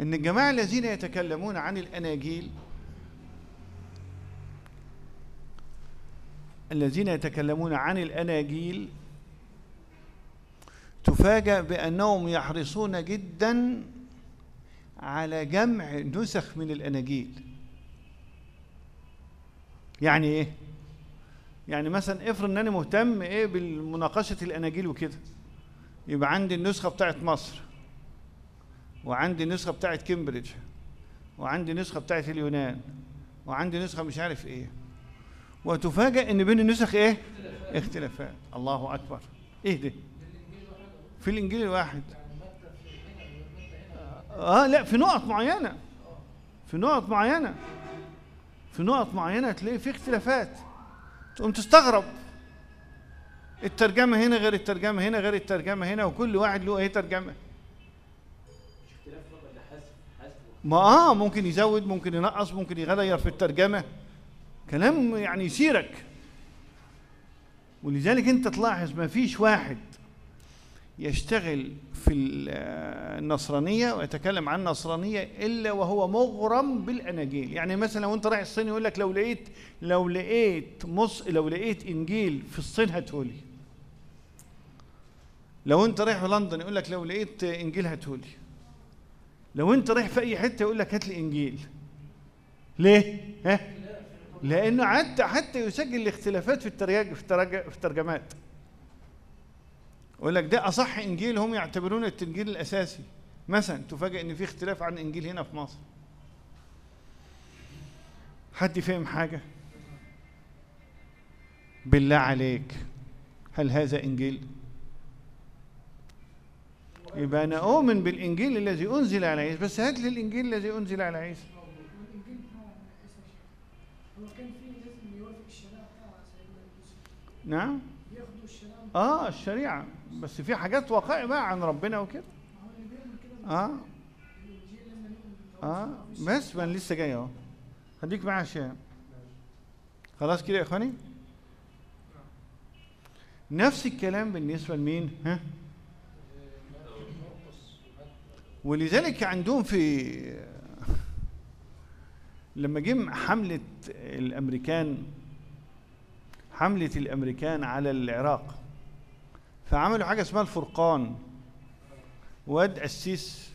ان الجماعة الذين يتكلمون عن الأناجيل الذين يتكلمون عن الأناجيل تفاجأ بأنهم يحرصون جدا على جمع نسخ من الأناجيل. يعني إيه؟ يعني مثلا افرض ان أنا مهتم إيه بالمناقشة الأناجيل وكده. يبقى عندي النسخة بتاعت مصر وعندي النسخة بتاعت كامبريدج وعندي نسخه بتاعت اليونان وعندي نسخة مش عارف إيه. وتفاجأ إن بين النسخ إيه؟ اختلافات. الله أكبر. إيه ده؟ في الإنجيل الواحد. آه لا في نقط معينة. في نقط معينة. في نقط معينة تلاقي في اختلافات. تقوم تستغرب. الترجمة هنا غير الترجمة هنا غير الترجمة هنا وكل واحد له إيه حذف ما آه ممكن يزود ممكن ينقص ممكن يغير في الترجمة. كلام يعني يثيرك. ولذلك أنت تلاحظ ما فيش واحد يشتغل في ال- النصرانية ويتكلم عن النصرانية إلا وهو مغرم بالأناجيل. يعني مثلا لو أنت رايح الصين يقول لك لو لقيت لو لقيت مص لو لقيت إنجيل في الصين هاتهولي. لو أنت رايح لندن يقول لك لو لقيت إنجيل هاتهولي. لو أنت رايح في أي حتة يقول لك هات لي إنجيل. ليه؟ ها؟ لأنه حتى حتى يسجل الاختلافات في الترجمات في الترج- في الترجمات يقول لك ده أصح إنجيل هم يعتبرونه التنجيل الأساسي. مثلا تفاجئ إن في اختلاف عن إنجيل هنا في مصر. حد فهم حاجة؟ بالله عليك. هل هذا إنجيل؟ يبقى أنا اؤمن بالإنجيل الذي أنزل على عيسى. بس هات لي الإنجيل الذي أنزل على عيسى. نعم. آه الشريعة. بس في حاجات وقائع بقى عن ربنا وكده. آه. آه. بس ما أنا لسه جاي أهو. خليك معايا عشان خلاص كده يا إخواني؟ نفس الكلام بالنسبة لمين؟ ها؟ ولذلك عندهم في لما جم حملة الأمريكان حملة الأمريكان على العراق. فعملوا حاجة اسمها الفرقان. واد قسيس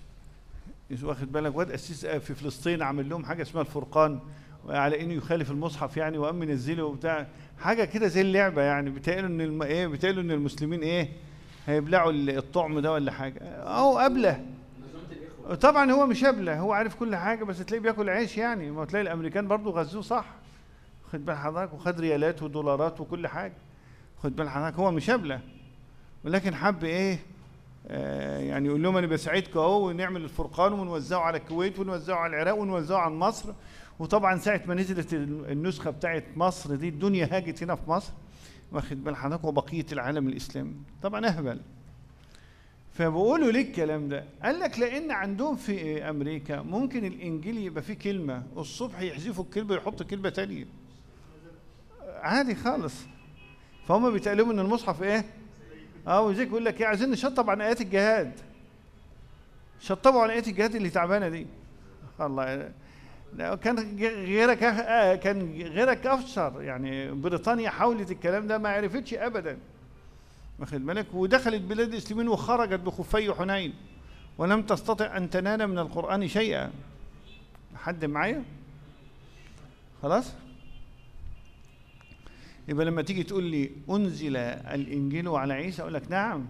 واخد بالك؟ واد قسيس في فلسطين عمل لهم حاجة اسمها الفرقان على إنه يخالف المصحف يعني وقام منزله وبتاع. حاجة كده زي اللعبة يعني. بيتهيألوا إن الم... إيه بيتهيألوا إن المسلمين إيه هيبلعوا الطعم ده ولا حاجة؟ أهو قبلة. طبعا هو مش هبله هو عارف كل حاجة بس تلاقيه بياكل عيش يعني. ما تلاقي الأمريكان برضو غزوه صح. خد بال حضرتك وخد ريالات ودولارات وكل حاجة. خد بال حضرتك هو مش هبله ولكن حب إيه؟ آه يعني يقول لهم أنا بساعدكم أهو ونعمل الفرقان ونوزعه على الكويت ونوزعه على العراق ونوزعه على مصر. وطبعا ساعة ما نزلت النسخة بتاعت مصر دي الدنيا هاجت هنا في مصر واخد بال حضرتك وبقية العالم الاسلامي طبعا أهبل. فبقولوا ليه الكلام ده؟ قال لك لأن عندهم في أمريكا ممكن الإنجيل يبقى فيه كلمة الصبح يحذفوا الكلمة يحطوا كلمة تانية. عادي خالص. فهم بيتقالوا إن المصحف إيه؟ آه وزيك يقول لك إيه عايزين نشطب عن آيات الجهاد. شطبوا عن آيات الجهاد اللي تعبانة دي. الله. كان غيرك آه كان غيرك أفشر. يعني بريطانيا حاولت الكلام ده ما عرفتش ابدا. واخد بالك؟ ودخلت بلاد الاسلاميين وخرجت بخفي حنين. ولم تستطع أن تنال من القرآن شيئا. حد معايا؟ خلاص؟ يبقى لما تيجي تقول لي أنزل الإنجيل على عيسى أقول لك نعم.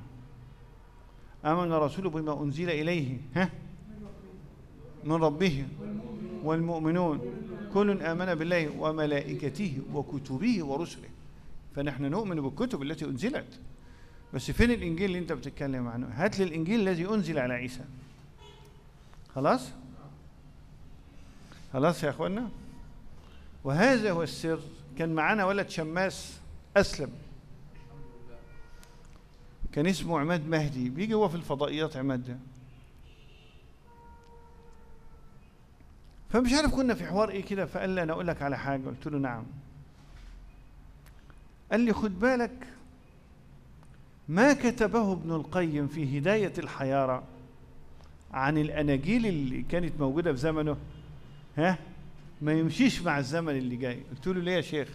آمن الرسول بما أنزل إليه. ها؟ من ربه. والمؤمنون. كل آمن بالله وملائكته وكتبه ورسله. فنحن نؤمن بالكتب التي أنزلت. بس فين الإنجيل اللي أنت بتتكلم عنه؟ هات لي الإنجيل الذي أنزل على عيسى. خلاص؟ خلاص يا اخوانا وهذا هو السر كان معانا ولد شماس أسلم. كان اسمه عماد مهدي. بيجي هو في الفضائيات عماد ده. فمش عارف كنا في حوار إيه كده فقال لي أنا أقول لك على حاجة. قلت له نعم. قال لي خد بالك ما كتبه ابن القيم في هداية الحياره عن الأناجيل اللي كانت موجودة في زمنه. ها؟ ما يمشيش مع الزمن اللي جاي. قلت له ليه يا شيخ؟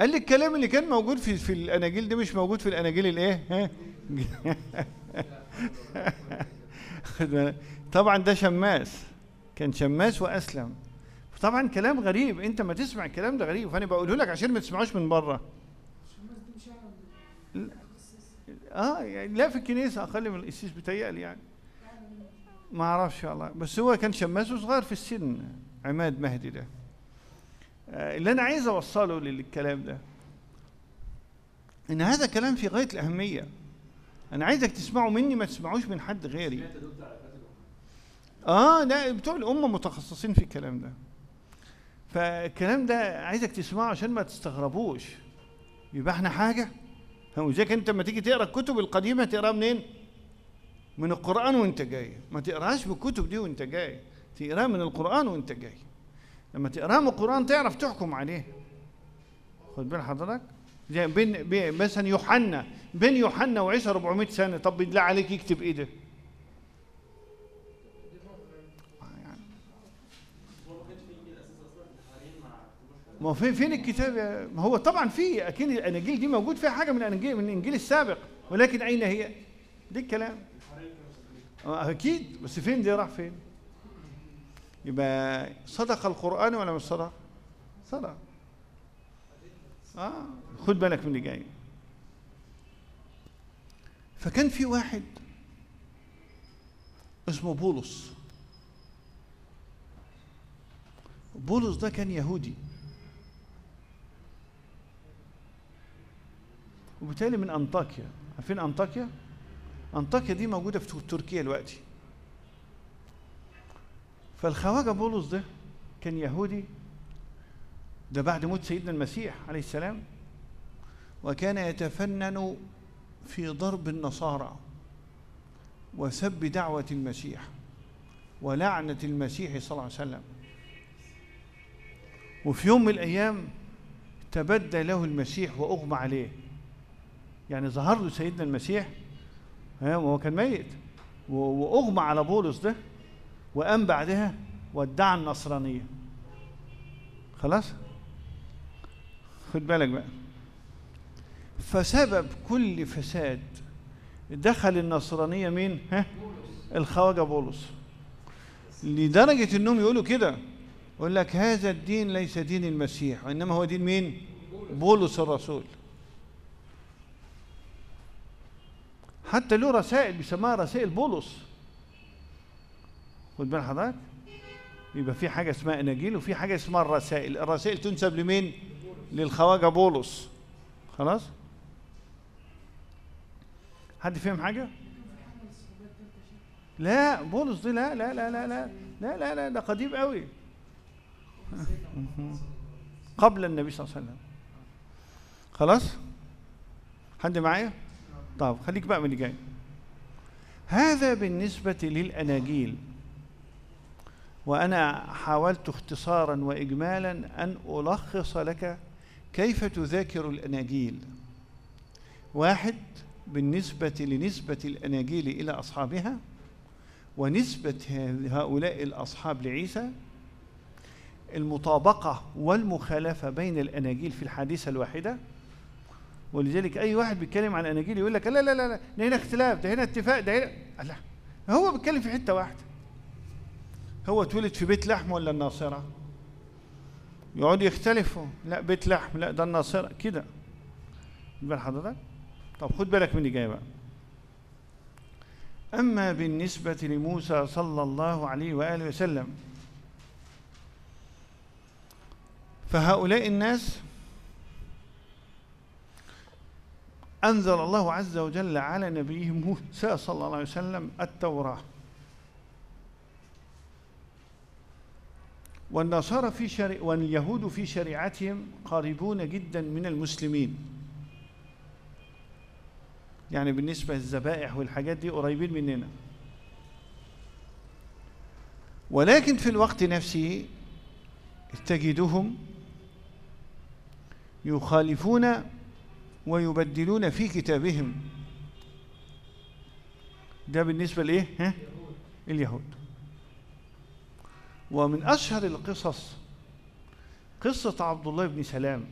قال لي الكلام اللي كان موجود في في الأناجيل ده مش موجود في الأناجيل الإيه؟ ها. طبعا ده شماس. كان شماس وأسلم. طبعا كلام غريب. أنت ما تسمع الكلام ده غريب. فأنا بقوله لك عشان ما تسمعوش من بره. آه يعني لا في الكنيسة أقل من القسيس بتهيألي يعني. ما أعرفش والله. بس هو كان شماس وصغير في السن. عماد مهدي ده. آه، اللي أنا عايز أوصله للكلام ده إن هذا كلام في غاية الأهمية. أنا عايزك تسمعه مني ما تسمعوش من حد غيري. آه لا بتوع الأمة متخصصين في الكلام ده. فالكلام ده عايزك تسمعه عشان ما تستغربوش. يبقى إحنا حاجة. وزيك انت لما تيجي تقرأ الكتب القديمة تقرأها منين؟ من القرآن وأنت جاي. ما تقرأهاش بالكتب دي وأنت جاي. تقراها من القرآن وانت جاي. لما تقراها من القرآن تعرف تحكم عليه. خد بال حضرتك؟ بين مثلا يوحنا. بين يوحنا وعيسى 400 سنة. طب بالله عليك يكتب إيه ده؟ ما هو فين فين الكتاب يا- ما هو طبعا في. أكيد الاناجيل دي موجود فيها حاجة من الاناجيل من الإنجيل السابق. ولكن أين هي؟ دي الكلام. آه، أكيد. بس فين دي؟ راح فين؟ يبقى صدق القرآن ولا مش صدق؟ صدق. آه خد بالك من اللي جاي. فكان في واحد اسمه بولس. بولس ده كان يهودي. وبالتالي من أنطاكيا. عارفين أنطاكيا؟ أنطاكيا دي موجودة في تركيا دلوقتي. فالخواجة بولس ده كان يهودي ده بعد موت سيدنا المسيح عليه السلام وكان يتفنن في ضرب النصارى وسب دعوة المسيح ولعنة المسيح صلى الله عليه وسلم. وفي يوم من الأيام تبدى له المسيح وأغمى عليه. يعني ظهر له سيدنا المسيح وهو كان ميت و- وأغمى على بولس ده وقام بعدها وادعى النصرانية. خلاص؟ خد بالك بقى. فسبب كل فساد دخل النصرانية مين؟ ها؟ الخواجة بولس. لدرجة إنهم يقولوا كده. يقول لك هذا الدين ليس دين المسيح وإنما هو دين مين؟ بولس الرسول. حتى له رسائل بيسموها رسائل بولس. خد بال حضرتك. يبقى في حاجة اسمها إناجيل وفي حاجة اسمها الرسائل. الرسائل تنسب لمين؟ للخواجة بولس. خلاص؟ حد فهم حاجة؟ لا بولس دي لا لا لا لا لا لا لا لا ده قديم قوي. قبل النبي صلى الله عليه وسلم. خلاص؟ حد معايا؟ طب خليك بقى من اللي جاي. هذا بالنسبة للأناجيل. وأنا حاولت اختصارا وإجمالا أن ألخص لك كيف تذاكر الأناجيل. واحد بالنسبة لنسبة الأناجيل إلى أصحابها ونسبة هؤلاء الأصحاب لعيسى المطابقة والمخالفة بين الأناجيل في الحادثة الواحدة. ولذلك أي واحد بيتكلم عن الأناجيل يقول لك لا لا لا لا ده هنا اختلاف ده هنا اتفاق ده هنا لا هو بيتكلم في حتة واحدة. هو اتولد في بيت لحم ولا الناصرة؟ يقعدوا يختلفوا. لا بيت لحم لا ده الناصرة. كده. بال حضرتك طب خد بالك من اللي جاي بقى. أما بالنسبة لموسى صلى الله عليه وآله وسلم فهؤلاء الناس أنزل الله عز وجل على نبيه موسى صلى الله عليه وسلم التوراة. والنصارى في شري... واليهود في شريعتهم قريبون جدا من المسلمين. يعني بالنسبة للذبائح والحاجات دي قريبين مننا. ولكن في الوقت نفسه تجدهم يخالفون ويبدلون في كتابهم. ده بالنسبة لإيه؟ اليهود. ومن أشهر القصص قصة عبد الله بن سلام.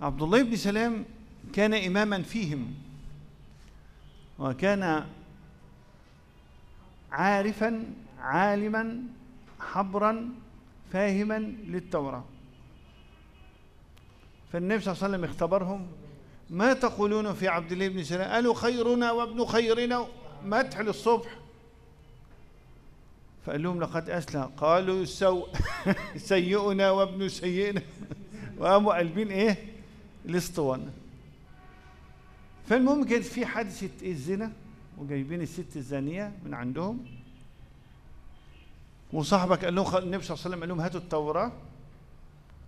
عبد الله بن سلام كان إماما فيهم وكان عارفا عالما حبرا فاهما للتوراة. فالنبي صلى الله عليه وسلم اختبرهم ما تقولون في عبد الله بن سلام؟ قالوا خيرنا وابن خيرنا مدح للصبح. فقال لهم لقد أسلم. قالوا سو سيئنا وابن سيئنا. وقاموا قلبين إيه؟ الاسطوانة. فالمهم كانت في حادثة الزنا وجايبين الست الزانية من عندهم. وصاحبك قال لهم النبي صلى الله عليه وسلم قال لهم هاتوا التوراة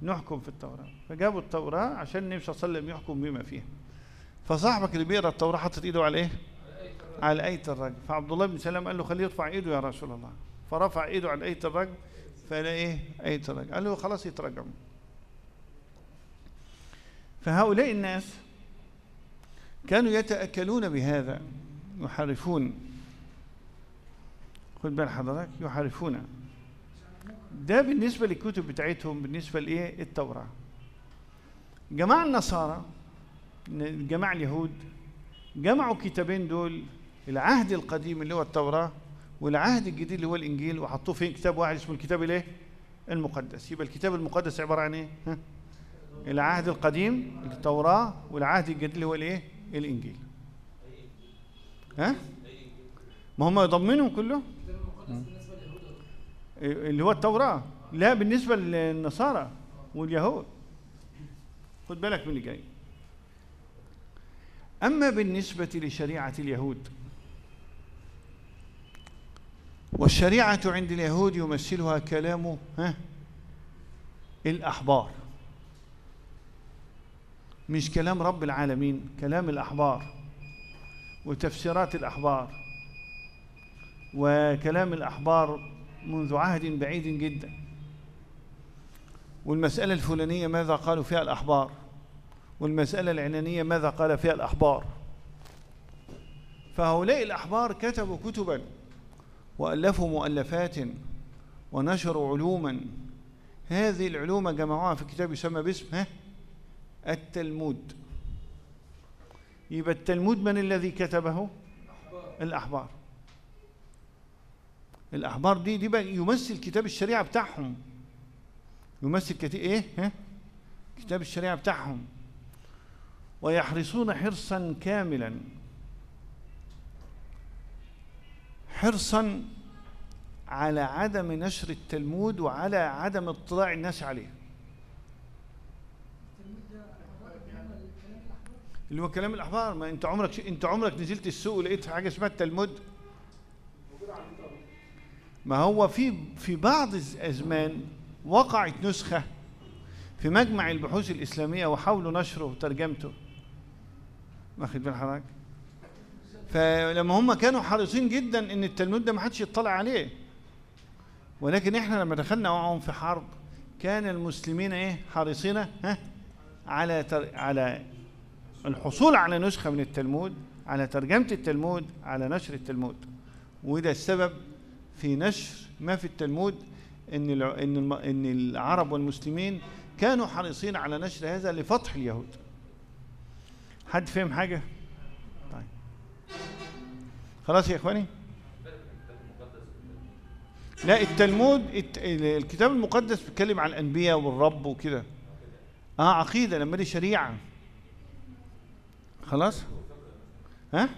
نحكم في التوراة. فجابوا التوراة عشان النبي صلى الله عليه وسلم يحكم بما فيها. فصاحبك اللي بيقرأ التوراة حاطط إيده على إيه؟ على آية الرجم فعبد الله بن سلام قال له خليه يرفع إيده يا رسول الله. فرفع ايده على آية الرجم فلا إيه؟ آية الرجم قال له خلاص يترجم. فهؤلاء الناس كانوا يتأكلون بهذا يحرفون. خد بال حضرتك يحرفون. ده بالنسبة للكتب بتاعتهم بالنسبة لإيه؟ التوراة. جماعة النصارى جماعة اليهود جمعوا كتابين دول العهد القديم اللي هو التوراة والعهد الجديد اللي هو الإنجيل وحطوه في كتاب واحد اسمه الكتاب الإيه؟ المقدس. يبقى الكتاب المقدس عبارة عن إيه؟ ها؟ العهد القديم التوراة والعهد الجديد اللي هو الإيه؟ الإنجيل. ها؟ ما هم يضمنهم كله؟ اللي هو التوراة. لا بالنسبة للنصارى واليهود. خد بالك من اللي جاي. أما بالنسبة لشريعة اليهود والشريعة عند اليهود يمثلها كلام ها؟ الأحبار. مش كلام رب العالمين كلام الأحبار وتفسيرات الأحبار وكلام الأحبار منذ عهد بعيد جدا. والمسألة الفلانية ماذا قالوا فيها الأحبار؟ والمسألة العنانية ماذا قال فيها الأحبار؟ فهؤلاء الأحبار كتبوا كتبا. وألفوا مؤلفات ونشروا علوما. هذه العلوم جمعوها في كتاب يسمى باسم ها؟ التلمود. يبقى التلمود من الذي كتبه؟ الأحبار. الأحبار دي دي بقى يمثل كتاب الشريعة بتاعهم. يمثل كتاب إيه؟ ها؟ كتاب الشريعة بتاعهم. ويحرصون حرصا كاملا. حرصا على عدم نشر التلمود وعلى عدم اطلاع الناس عليه. اللي هو كلام الأحبار. ما أنت عمرك أنت عمرك نزلت السوق ولقيت حاجة اسمها التلمود؟ ما هو في في بعض الازمان وقعت نسخة في مجمع البحوث الإسلامية وحاولوا نشره وترجمته. واخد بال حضرتك فلما هم كانوا حريصين جدا إن التلمود ده ما حدش يطلع عليه. ولكن إحنا لما دخلنا معهم في حرب كان المسلمين إيه؟ حريصين ها؟ على تر... على الحصول على نسخة من التلمود على ترجمة التلمود على نشر التلمود. وده السبب في نشر ما في التلمود إن الع... إن الم... إن العرب والمسلمين كانوا حريصين على نشر هذا لفتح اليهود. حد فهم حاجة؟ خلاص يا إخواني؟ لا التلمود الت... الكتاب المقدس بيتكلم عن الأنبياء والرب وكده. آه عقيدة لما دي شريعة. خلاص؟ ها؟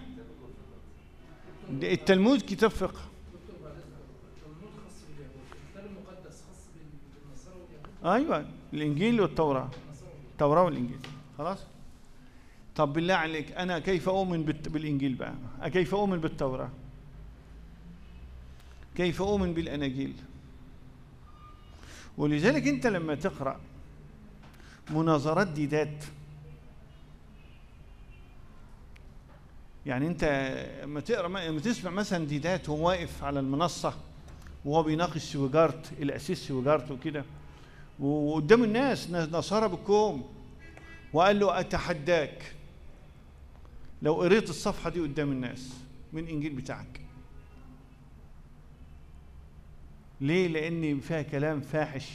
التلمود كتاب فقه. أيوه الإنجيل والتوراة. التوراة والإنجيل. خلاص؟ طب بالله عليك أنا كيف أؤمن بالت- بالإنجيل بقى؟ كيف أؤمن بالتوراة؟ كيف أؤمن بالاناجيل ولذلك أنت لما تقرأ مناظرات ديدات يعني أنت لما تقرأ لما تسمع مثلا ديدات وهو واقف على المنصة وهو بيناقش سويجارت الأسيس سويجارت وكده وقدام الناس ناس نصارى بالكوم وقال له أتحداك؟ لو قريت الصفحة دي قدام الناس من الانجيل بتاعك. ليه؟ لأن فيها كلام فاحش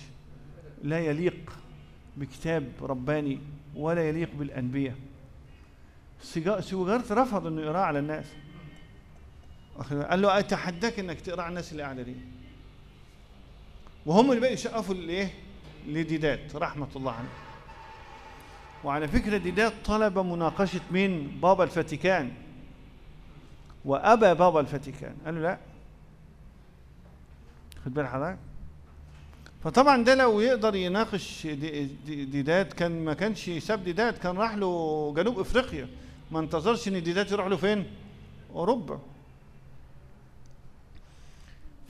لا يليق بكتاب رباني ولا يليق بالأنبياء. سيجا- سويجارت رفض إنه يقراه على الناس. قال له أتحداك إنك تقرأ على الناس اللي قاعدة دي. وهم اللي بقوا يسقفوا لإيه؟ لديدات رحمة الله عنه وعلى فكرة ديدات طلب مناقشة مين؟ بابا الفاتيكان. وابى بابا الفاتيكان. قال له لا. خد بال حضرتك. فطبعا ده لو يقدر يناقش دي- دي- ديدات كان ما كانش ساب ديدات كان راح له جنوب إفريقيا. ما انتظرش إن ديدات يروح له فين؟ أوروبا.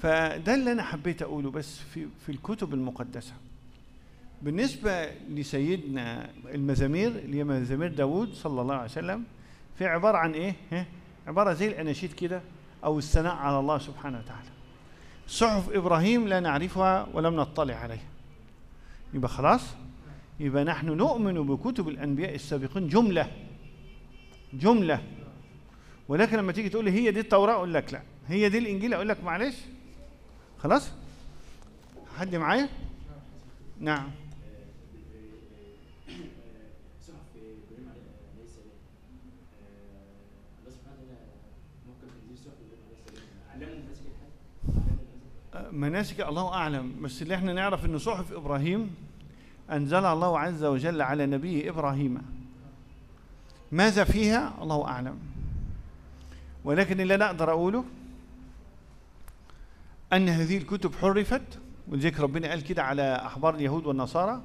فده اللي أنا حبيت أقوله بس في في الكتب المقدسة. بالنسبة لسيدنا المزامير اللي هي مزامير داوود صلى الله عليه وسلم في عبارة عن ها؟ عبارة زي الأناشيد كده أو الثناء على الله سبحانه وتعالى. صحف إبراهيم لا نعرفها ولم نطلع عليها. يبقى خلاص؟ يبقى نحن نؤمن بكتب الأنبياء السابقين جملة. جملة. ولكن لما تيجي تقول لي هي دي التوراة أقول لك لا. هي دي الإنجيل أقول لك معلش. خلاص؟ حد معايا؟ نعم صحف إبراهيم عليه السلام آه، الله سبحانه وتعالى ممكن تنزيل صحف إبراهيم عليه السلام علموا الناس كده حاجة علموا الناس مناسك الله أعلم. بس اللي إحنا نعرف ان صحف إبراهيم انزلها الله عز وجل على نبيه إبراهيم. ماذا فيها؟ الله أعلم. ولكن اللي أنا أقدر أقوله أن هذه الكتب حرفت ولذلك ربنا قال كده على أحبار اليهود والنصارى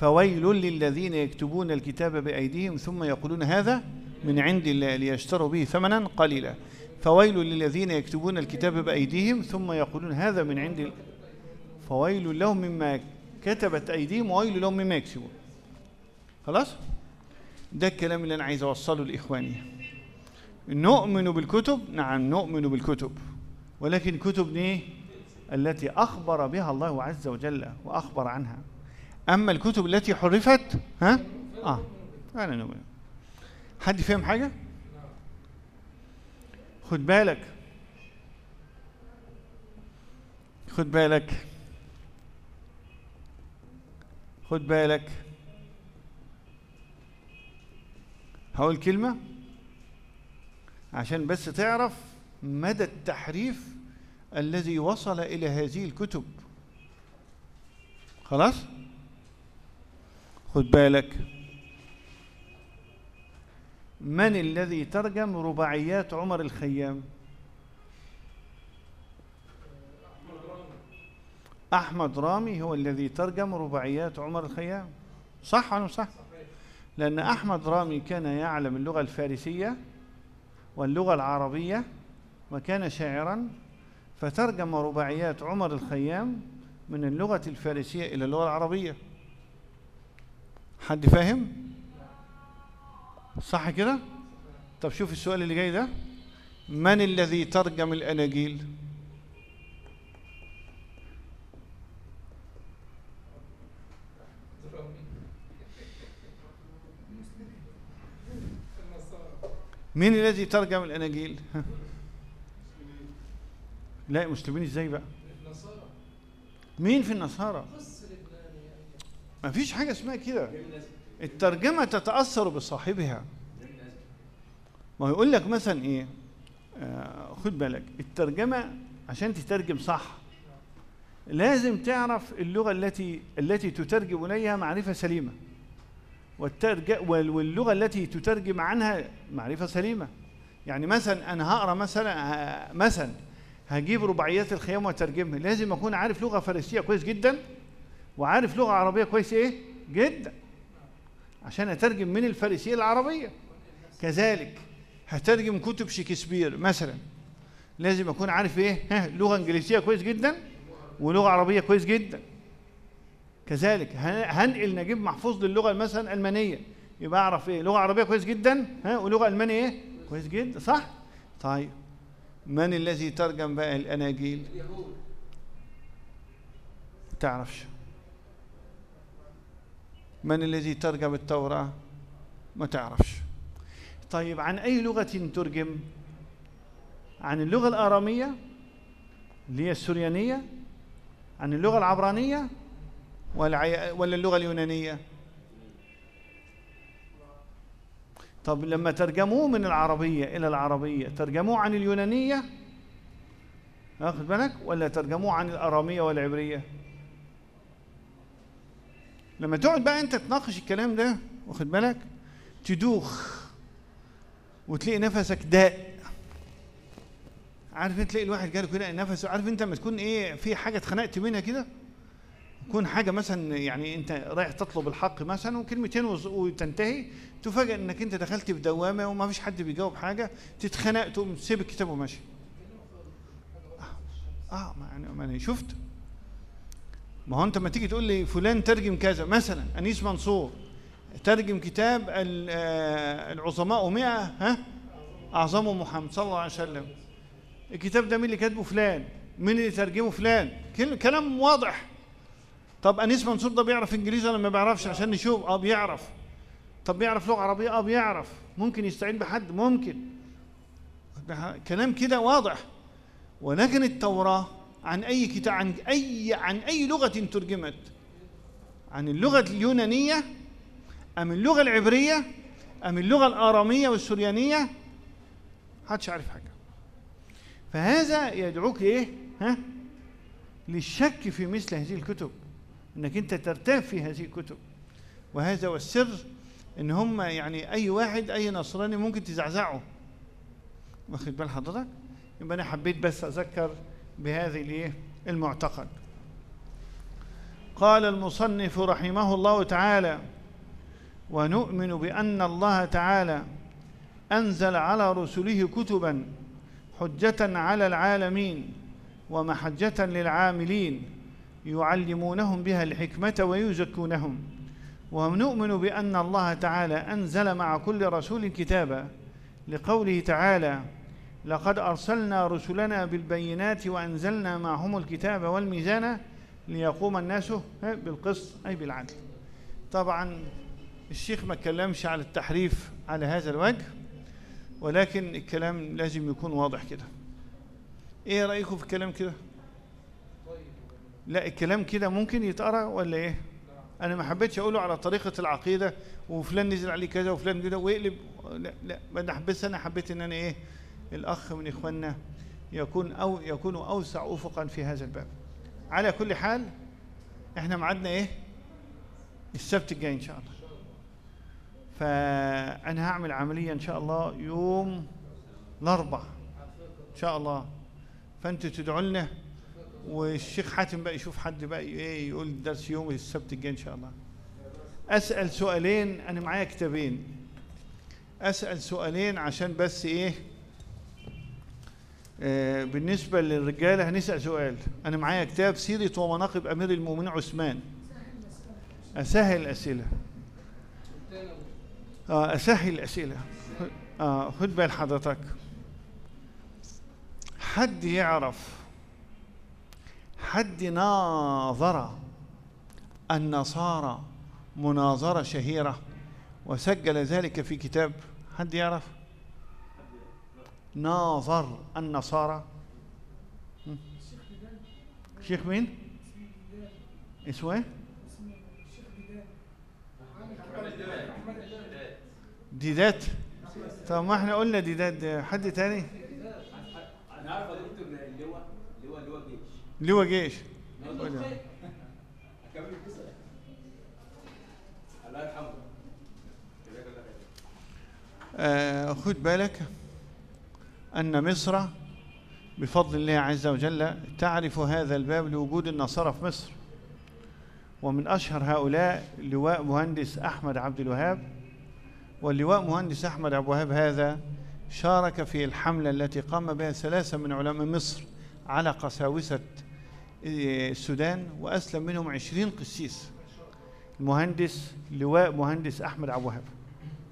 فويل للذين يكتبون الكتاب بأيديهم ثم يقولون هذا من عند الله ليشتروا به ثمنا قليلا. فويل للذين يكتبون الكتاب بأيديهم ثم يقولون هذا من عند فويل لهم مما كتبت أيديهم وويل لهم مما يكسبون خلاص؟ ده الكلام اللي أنا عايز أوصله لإخواني. نؤمن بالكتب؟ نعم نؤمن بالكتب. ولكن كتب إيه؟ التي أخبر بها الله عز وجل وأخبر عنها. أما الكتب التي حرفت ها؟ آه أنا نؤمن. حد فهم حاجة؟ خد بالك. خد بالك. خد بالك. هقول كلمة عشان بس تعرف مدى التحريف الذي وصل إلى هذه الكتب. خلاص؟ خد بالك. من الذي ترجم رباعيات عمر الخيام؟ أحمد رامي هو الذي ترجم رباعيات عمر الخيام. صح ولا صح؟ لأن أحمد رامي كان يعلم اللغة الفارسية واللغة العربية وكان شاعرا فترجم رباعيات عمر الخيام من اللغة الفارسية إلى اللغة العربية. حد فاهم؟ صح كده؟ طب شوف السؤال اللي جاي ده من الذي ترجم الأناجيل؟ مين الذي ترجم الأناجيل؟ ها؟ لا مسلمين إزاي بقى؟ مين في النصارى؟ ما فيش حاجة اسمها كده الترجمة تتأثر بصاحبها. ما يقول لك مثلا إيه؟ آه خد بالك الترجمة عشان تترجم صح لازم تعرف اللغة التي التي تترجم إليها معرفة سليمة. واللغة التي تترجم عنها معرفة سليمة. يعني مثلا أنا هقرأ مثلا ه- مثلا هجيب رباعيات الخيام وأترجمها. لازم أكون عارف لغة فارسية كويس جدا وعارف لغة عربية كويس إيه؟ جدا. عشان أترجم من الفارسية العربية كذلك هترجم كتب شكسبير مثلا. لازم أكون عارف إيه؟ ها لغة إنجليزية كويس جدا ولغة عربية كويس جدا. كذلك هن- هنقل نجيب محفوظ للغة مثلا الألمانية يبقى أعرف إيه؟ لغة عربية كويس جدا ها ولغة ألمانية إيه؟ كويس جدا صح؟ طيب. من الذي ترجم بقى الأناجيل؟ تعرفش. من الذي ترجم التوراة؟ ما تعرفش. طيب عن أي لغة ترجم عن اللغة الآرامية اللي هي السريانية؟ عن اللغة العبرانية ولا ولا اللغة اليونانية؟ طب لما ترجموه من العربية إلى العربية ترجموه عن اليونانية؟ واخد بالك؟ ولا ترجموه عن الأرامية والعبرية؟ لما تقعد بقى أنت تناقش الكلام ده واخد بالك؟ تدوخ وتلاقي نفسك داء عارف انت تلاقي الواحد جاله كده نفسه عارف انت لما تكون إيه في حاجة اتخنقت منها كده؟ يكون حاجة مثلا يعني انت رايح تطلب الحق مثلا وكلمتين وتنتهي تفاجئ انك انت دخلت في دوامة وما فيش حد بيجاوب حاجة تتخنق تقوم تسيب الكتاب وماشي. آه أنا ما أنا شفت. ما هو انت لما تيجي تقول لي فلان ترجم كذا مثلا أنيس منصور ترجم كتاب آه، العظماء 100 ها؟ اعظمهم محمد صلى الله عليه وسلم. الكتاب ده مين اللي كاتبه؟ فلان. مين اللي ترجمه؟ فلان. كل- كلام واضح. طب أنيس منصور ده بيعرف إنجليزي ولا ما بيعرفش؟ عشان نشوف. آه بيعرف. طب بيعرف لغة عربية؟ آه بيعرف. ممكن يستعين بحد؟ ممكن. كلام كده واضح. ولكن التوراة عن أي كتاب عن أي عن أي لغة ترجمت. عن اللغة اليونانية أم اللغة العبرية أم اللغة الآرامية والسريانية. محدش عارف حاجة. فهذا يدعوك إيه؟ ها؟ للشك في مثل هذه الكتب. إنك أنت ترتاب في هذه الكتب. وهذا هو السر إن هم يعني أي واحد أي نصراني ممكن تزعزعه. واخد بال حضرتك؟ يبقى أنا حبيت بس أذكر بهذه المعتقد. قال المصنف رحمه الله تعالى ونؤمن بأن الله تعالى أنزل على رسله كتبا حجة على العالمين ومحجة للعاملين يعلمونهم بها الحكمة ويزكونهم. ونؤمن بأن الله تعالى أنزل مع كل رسول كتابا لقوله تعالى لقد أرسلنا رسلنا بالبينات وأنزلنا معهم الكتاب والميزان ليقوم الناس بالقسط أي بالعدل. طبعا الشيخ ما اتكلمش على التحريف على هذا الوجه ولكن الكلام لازم يكون واضح كده. إيه رأيكم في الكلام كده؟ لا الكلام كده ممكن يتقرأ ولا إيه؟ أنا ما حبيتش أقوله على طريقة العقيدة وفلان نزل عليه كذا وفلان كده ويقلب لا لا بس أنا حبيت إن أنا إيه؟ الأخ من إخواننا يكون أو يكون أوسع افقا في هذا الباب. على كل حال إحنا ميعادنا إيه؟ السبت الجاي إن شاء الله. فأنا هعمل عملية إن شاء الله يوم الاربع إن شاء الله. فانتوا تدعوا لنا والشيخ حاتم بقى يشوف حد بقى إيه يقول الدرس يوم السبت الجاي إن شاء الله. أسأل سؤالين أنا معايا كتابين. أسأل سؤالين عشان بس إيه؟ آه بالنسبة للرجالة هنسأل سؤال. أنا معايا كتاب سيرة ومناقب أمير المؤمنين عثمان. أسهل الأسئلة. آه أسهل الأسئلة. آه خد بال حضرتك. حد يعرف حد ناظر النصارى مناظرة شهيرة وسجل ذلك في كتاب؟ حد يعرف؟ ناظر النصارى? شيخ مين؟ اسمه إيه؟ ديدات. طب ما إحنا قلنا ديدات حد تاني؟ أنا عارف دكتور اللواء اللواء اللواء جيش لواء جيش. القصة الله يرحمه خد بالك. أن مصر بفضل الله عز وجل تعرف هذا الباب لوجود النصارى في مصر. ومن أشهر هؤلاء لواء مهندس أحمد عبد الوهاب. واللواء مهندس أحمد عبد الوهاب هذا شارك في الحملة التي قام بها ثلاثة من علماء مصر على قساوسة آه، السودان وأسلم منهم عشرين قسيس. المهندس لواء مهندس أحمد عبد الوهاب.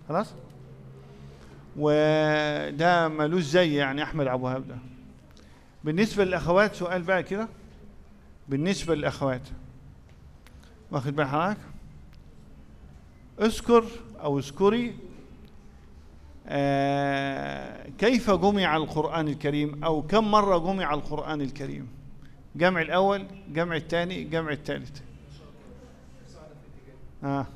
خلاص؟ وده ملوش زي يعني أحمد ابو وهاب ده. بالنسبة للأخوات سؤال بقى كده. بالنسبة للأخوات واخد بال حضرتك؟ اذكر أو اذكري آه كيف جمع القرآن الكريم أو كم مرة جمع القرآن الكريم؟ جمع الأول جمع الثاني جمع الثالث. آه.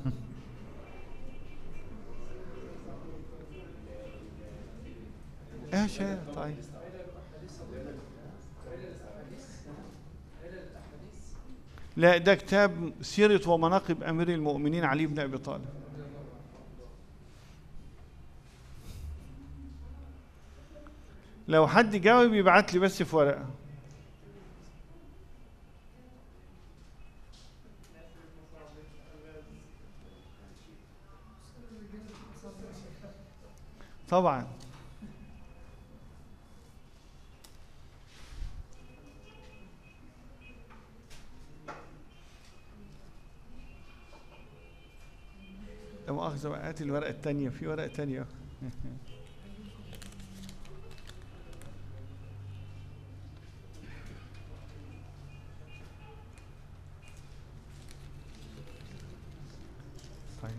إيش طيب. لا ده كتاب سيرة ومناقب أمير المؤمنين علي بن أبي طالب. لو حد جاوب يبعت لي بس في ورقة. طبعا. مؤاخذة هات الورقة التانية. في ورقة تانية طيب.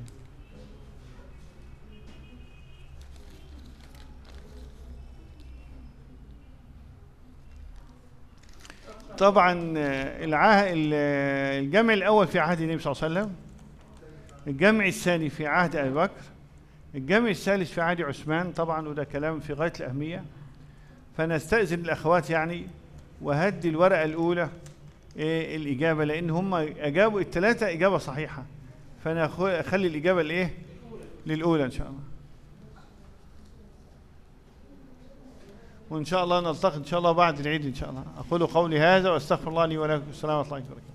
طبعا آه، العه... ال- الجمع الأول في عهد النبي صلى الله عليه وسلم الجمع الثاني في عهد أبي بكر الجمع الثالث في عهد عثمان طبعا وده كلام في غاية الأهمية. فنستأذن الأخوات يعني وهدي الورقة الأولى إيه الإجابة لأن هم أجابوا الثلاثة إجابة صحيحة. فأنا أخلي الإجابة الإيه؟ للأولى إن شاء الله. وإن شاء الله نلتقي إن شاء الله بعد العيد إن شاء الله. أقول قولي هذا وأستغفر الله لي ولكم. السلام الله وبركاته.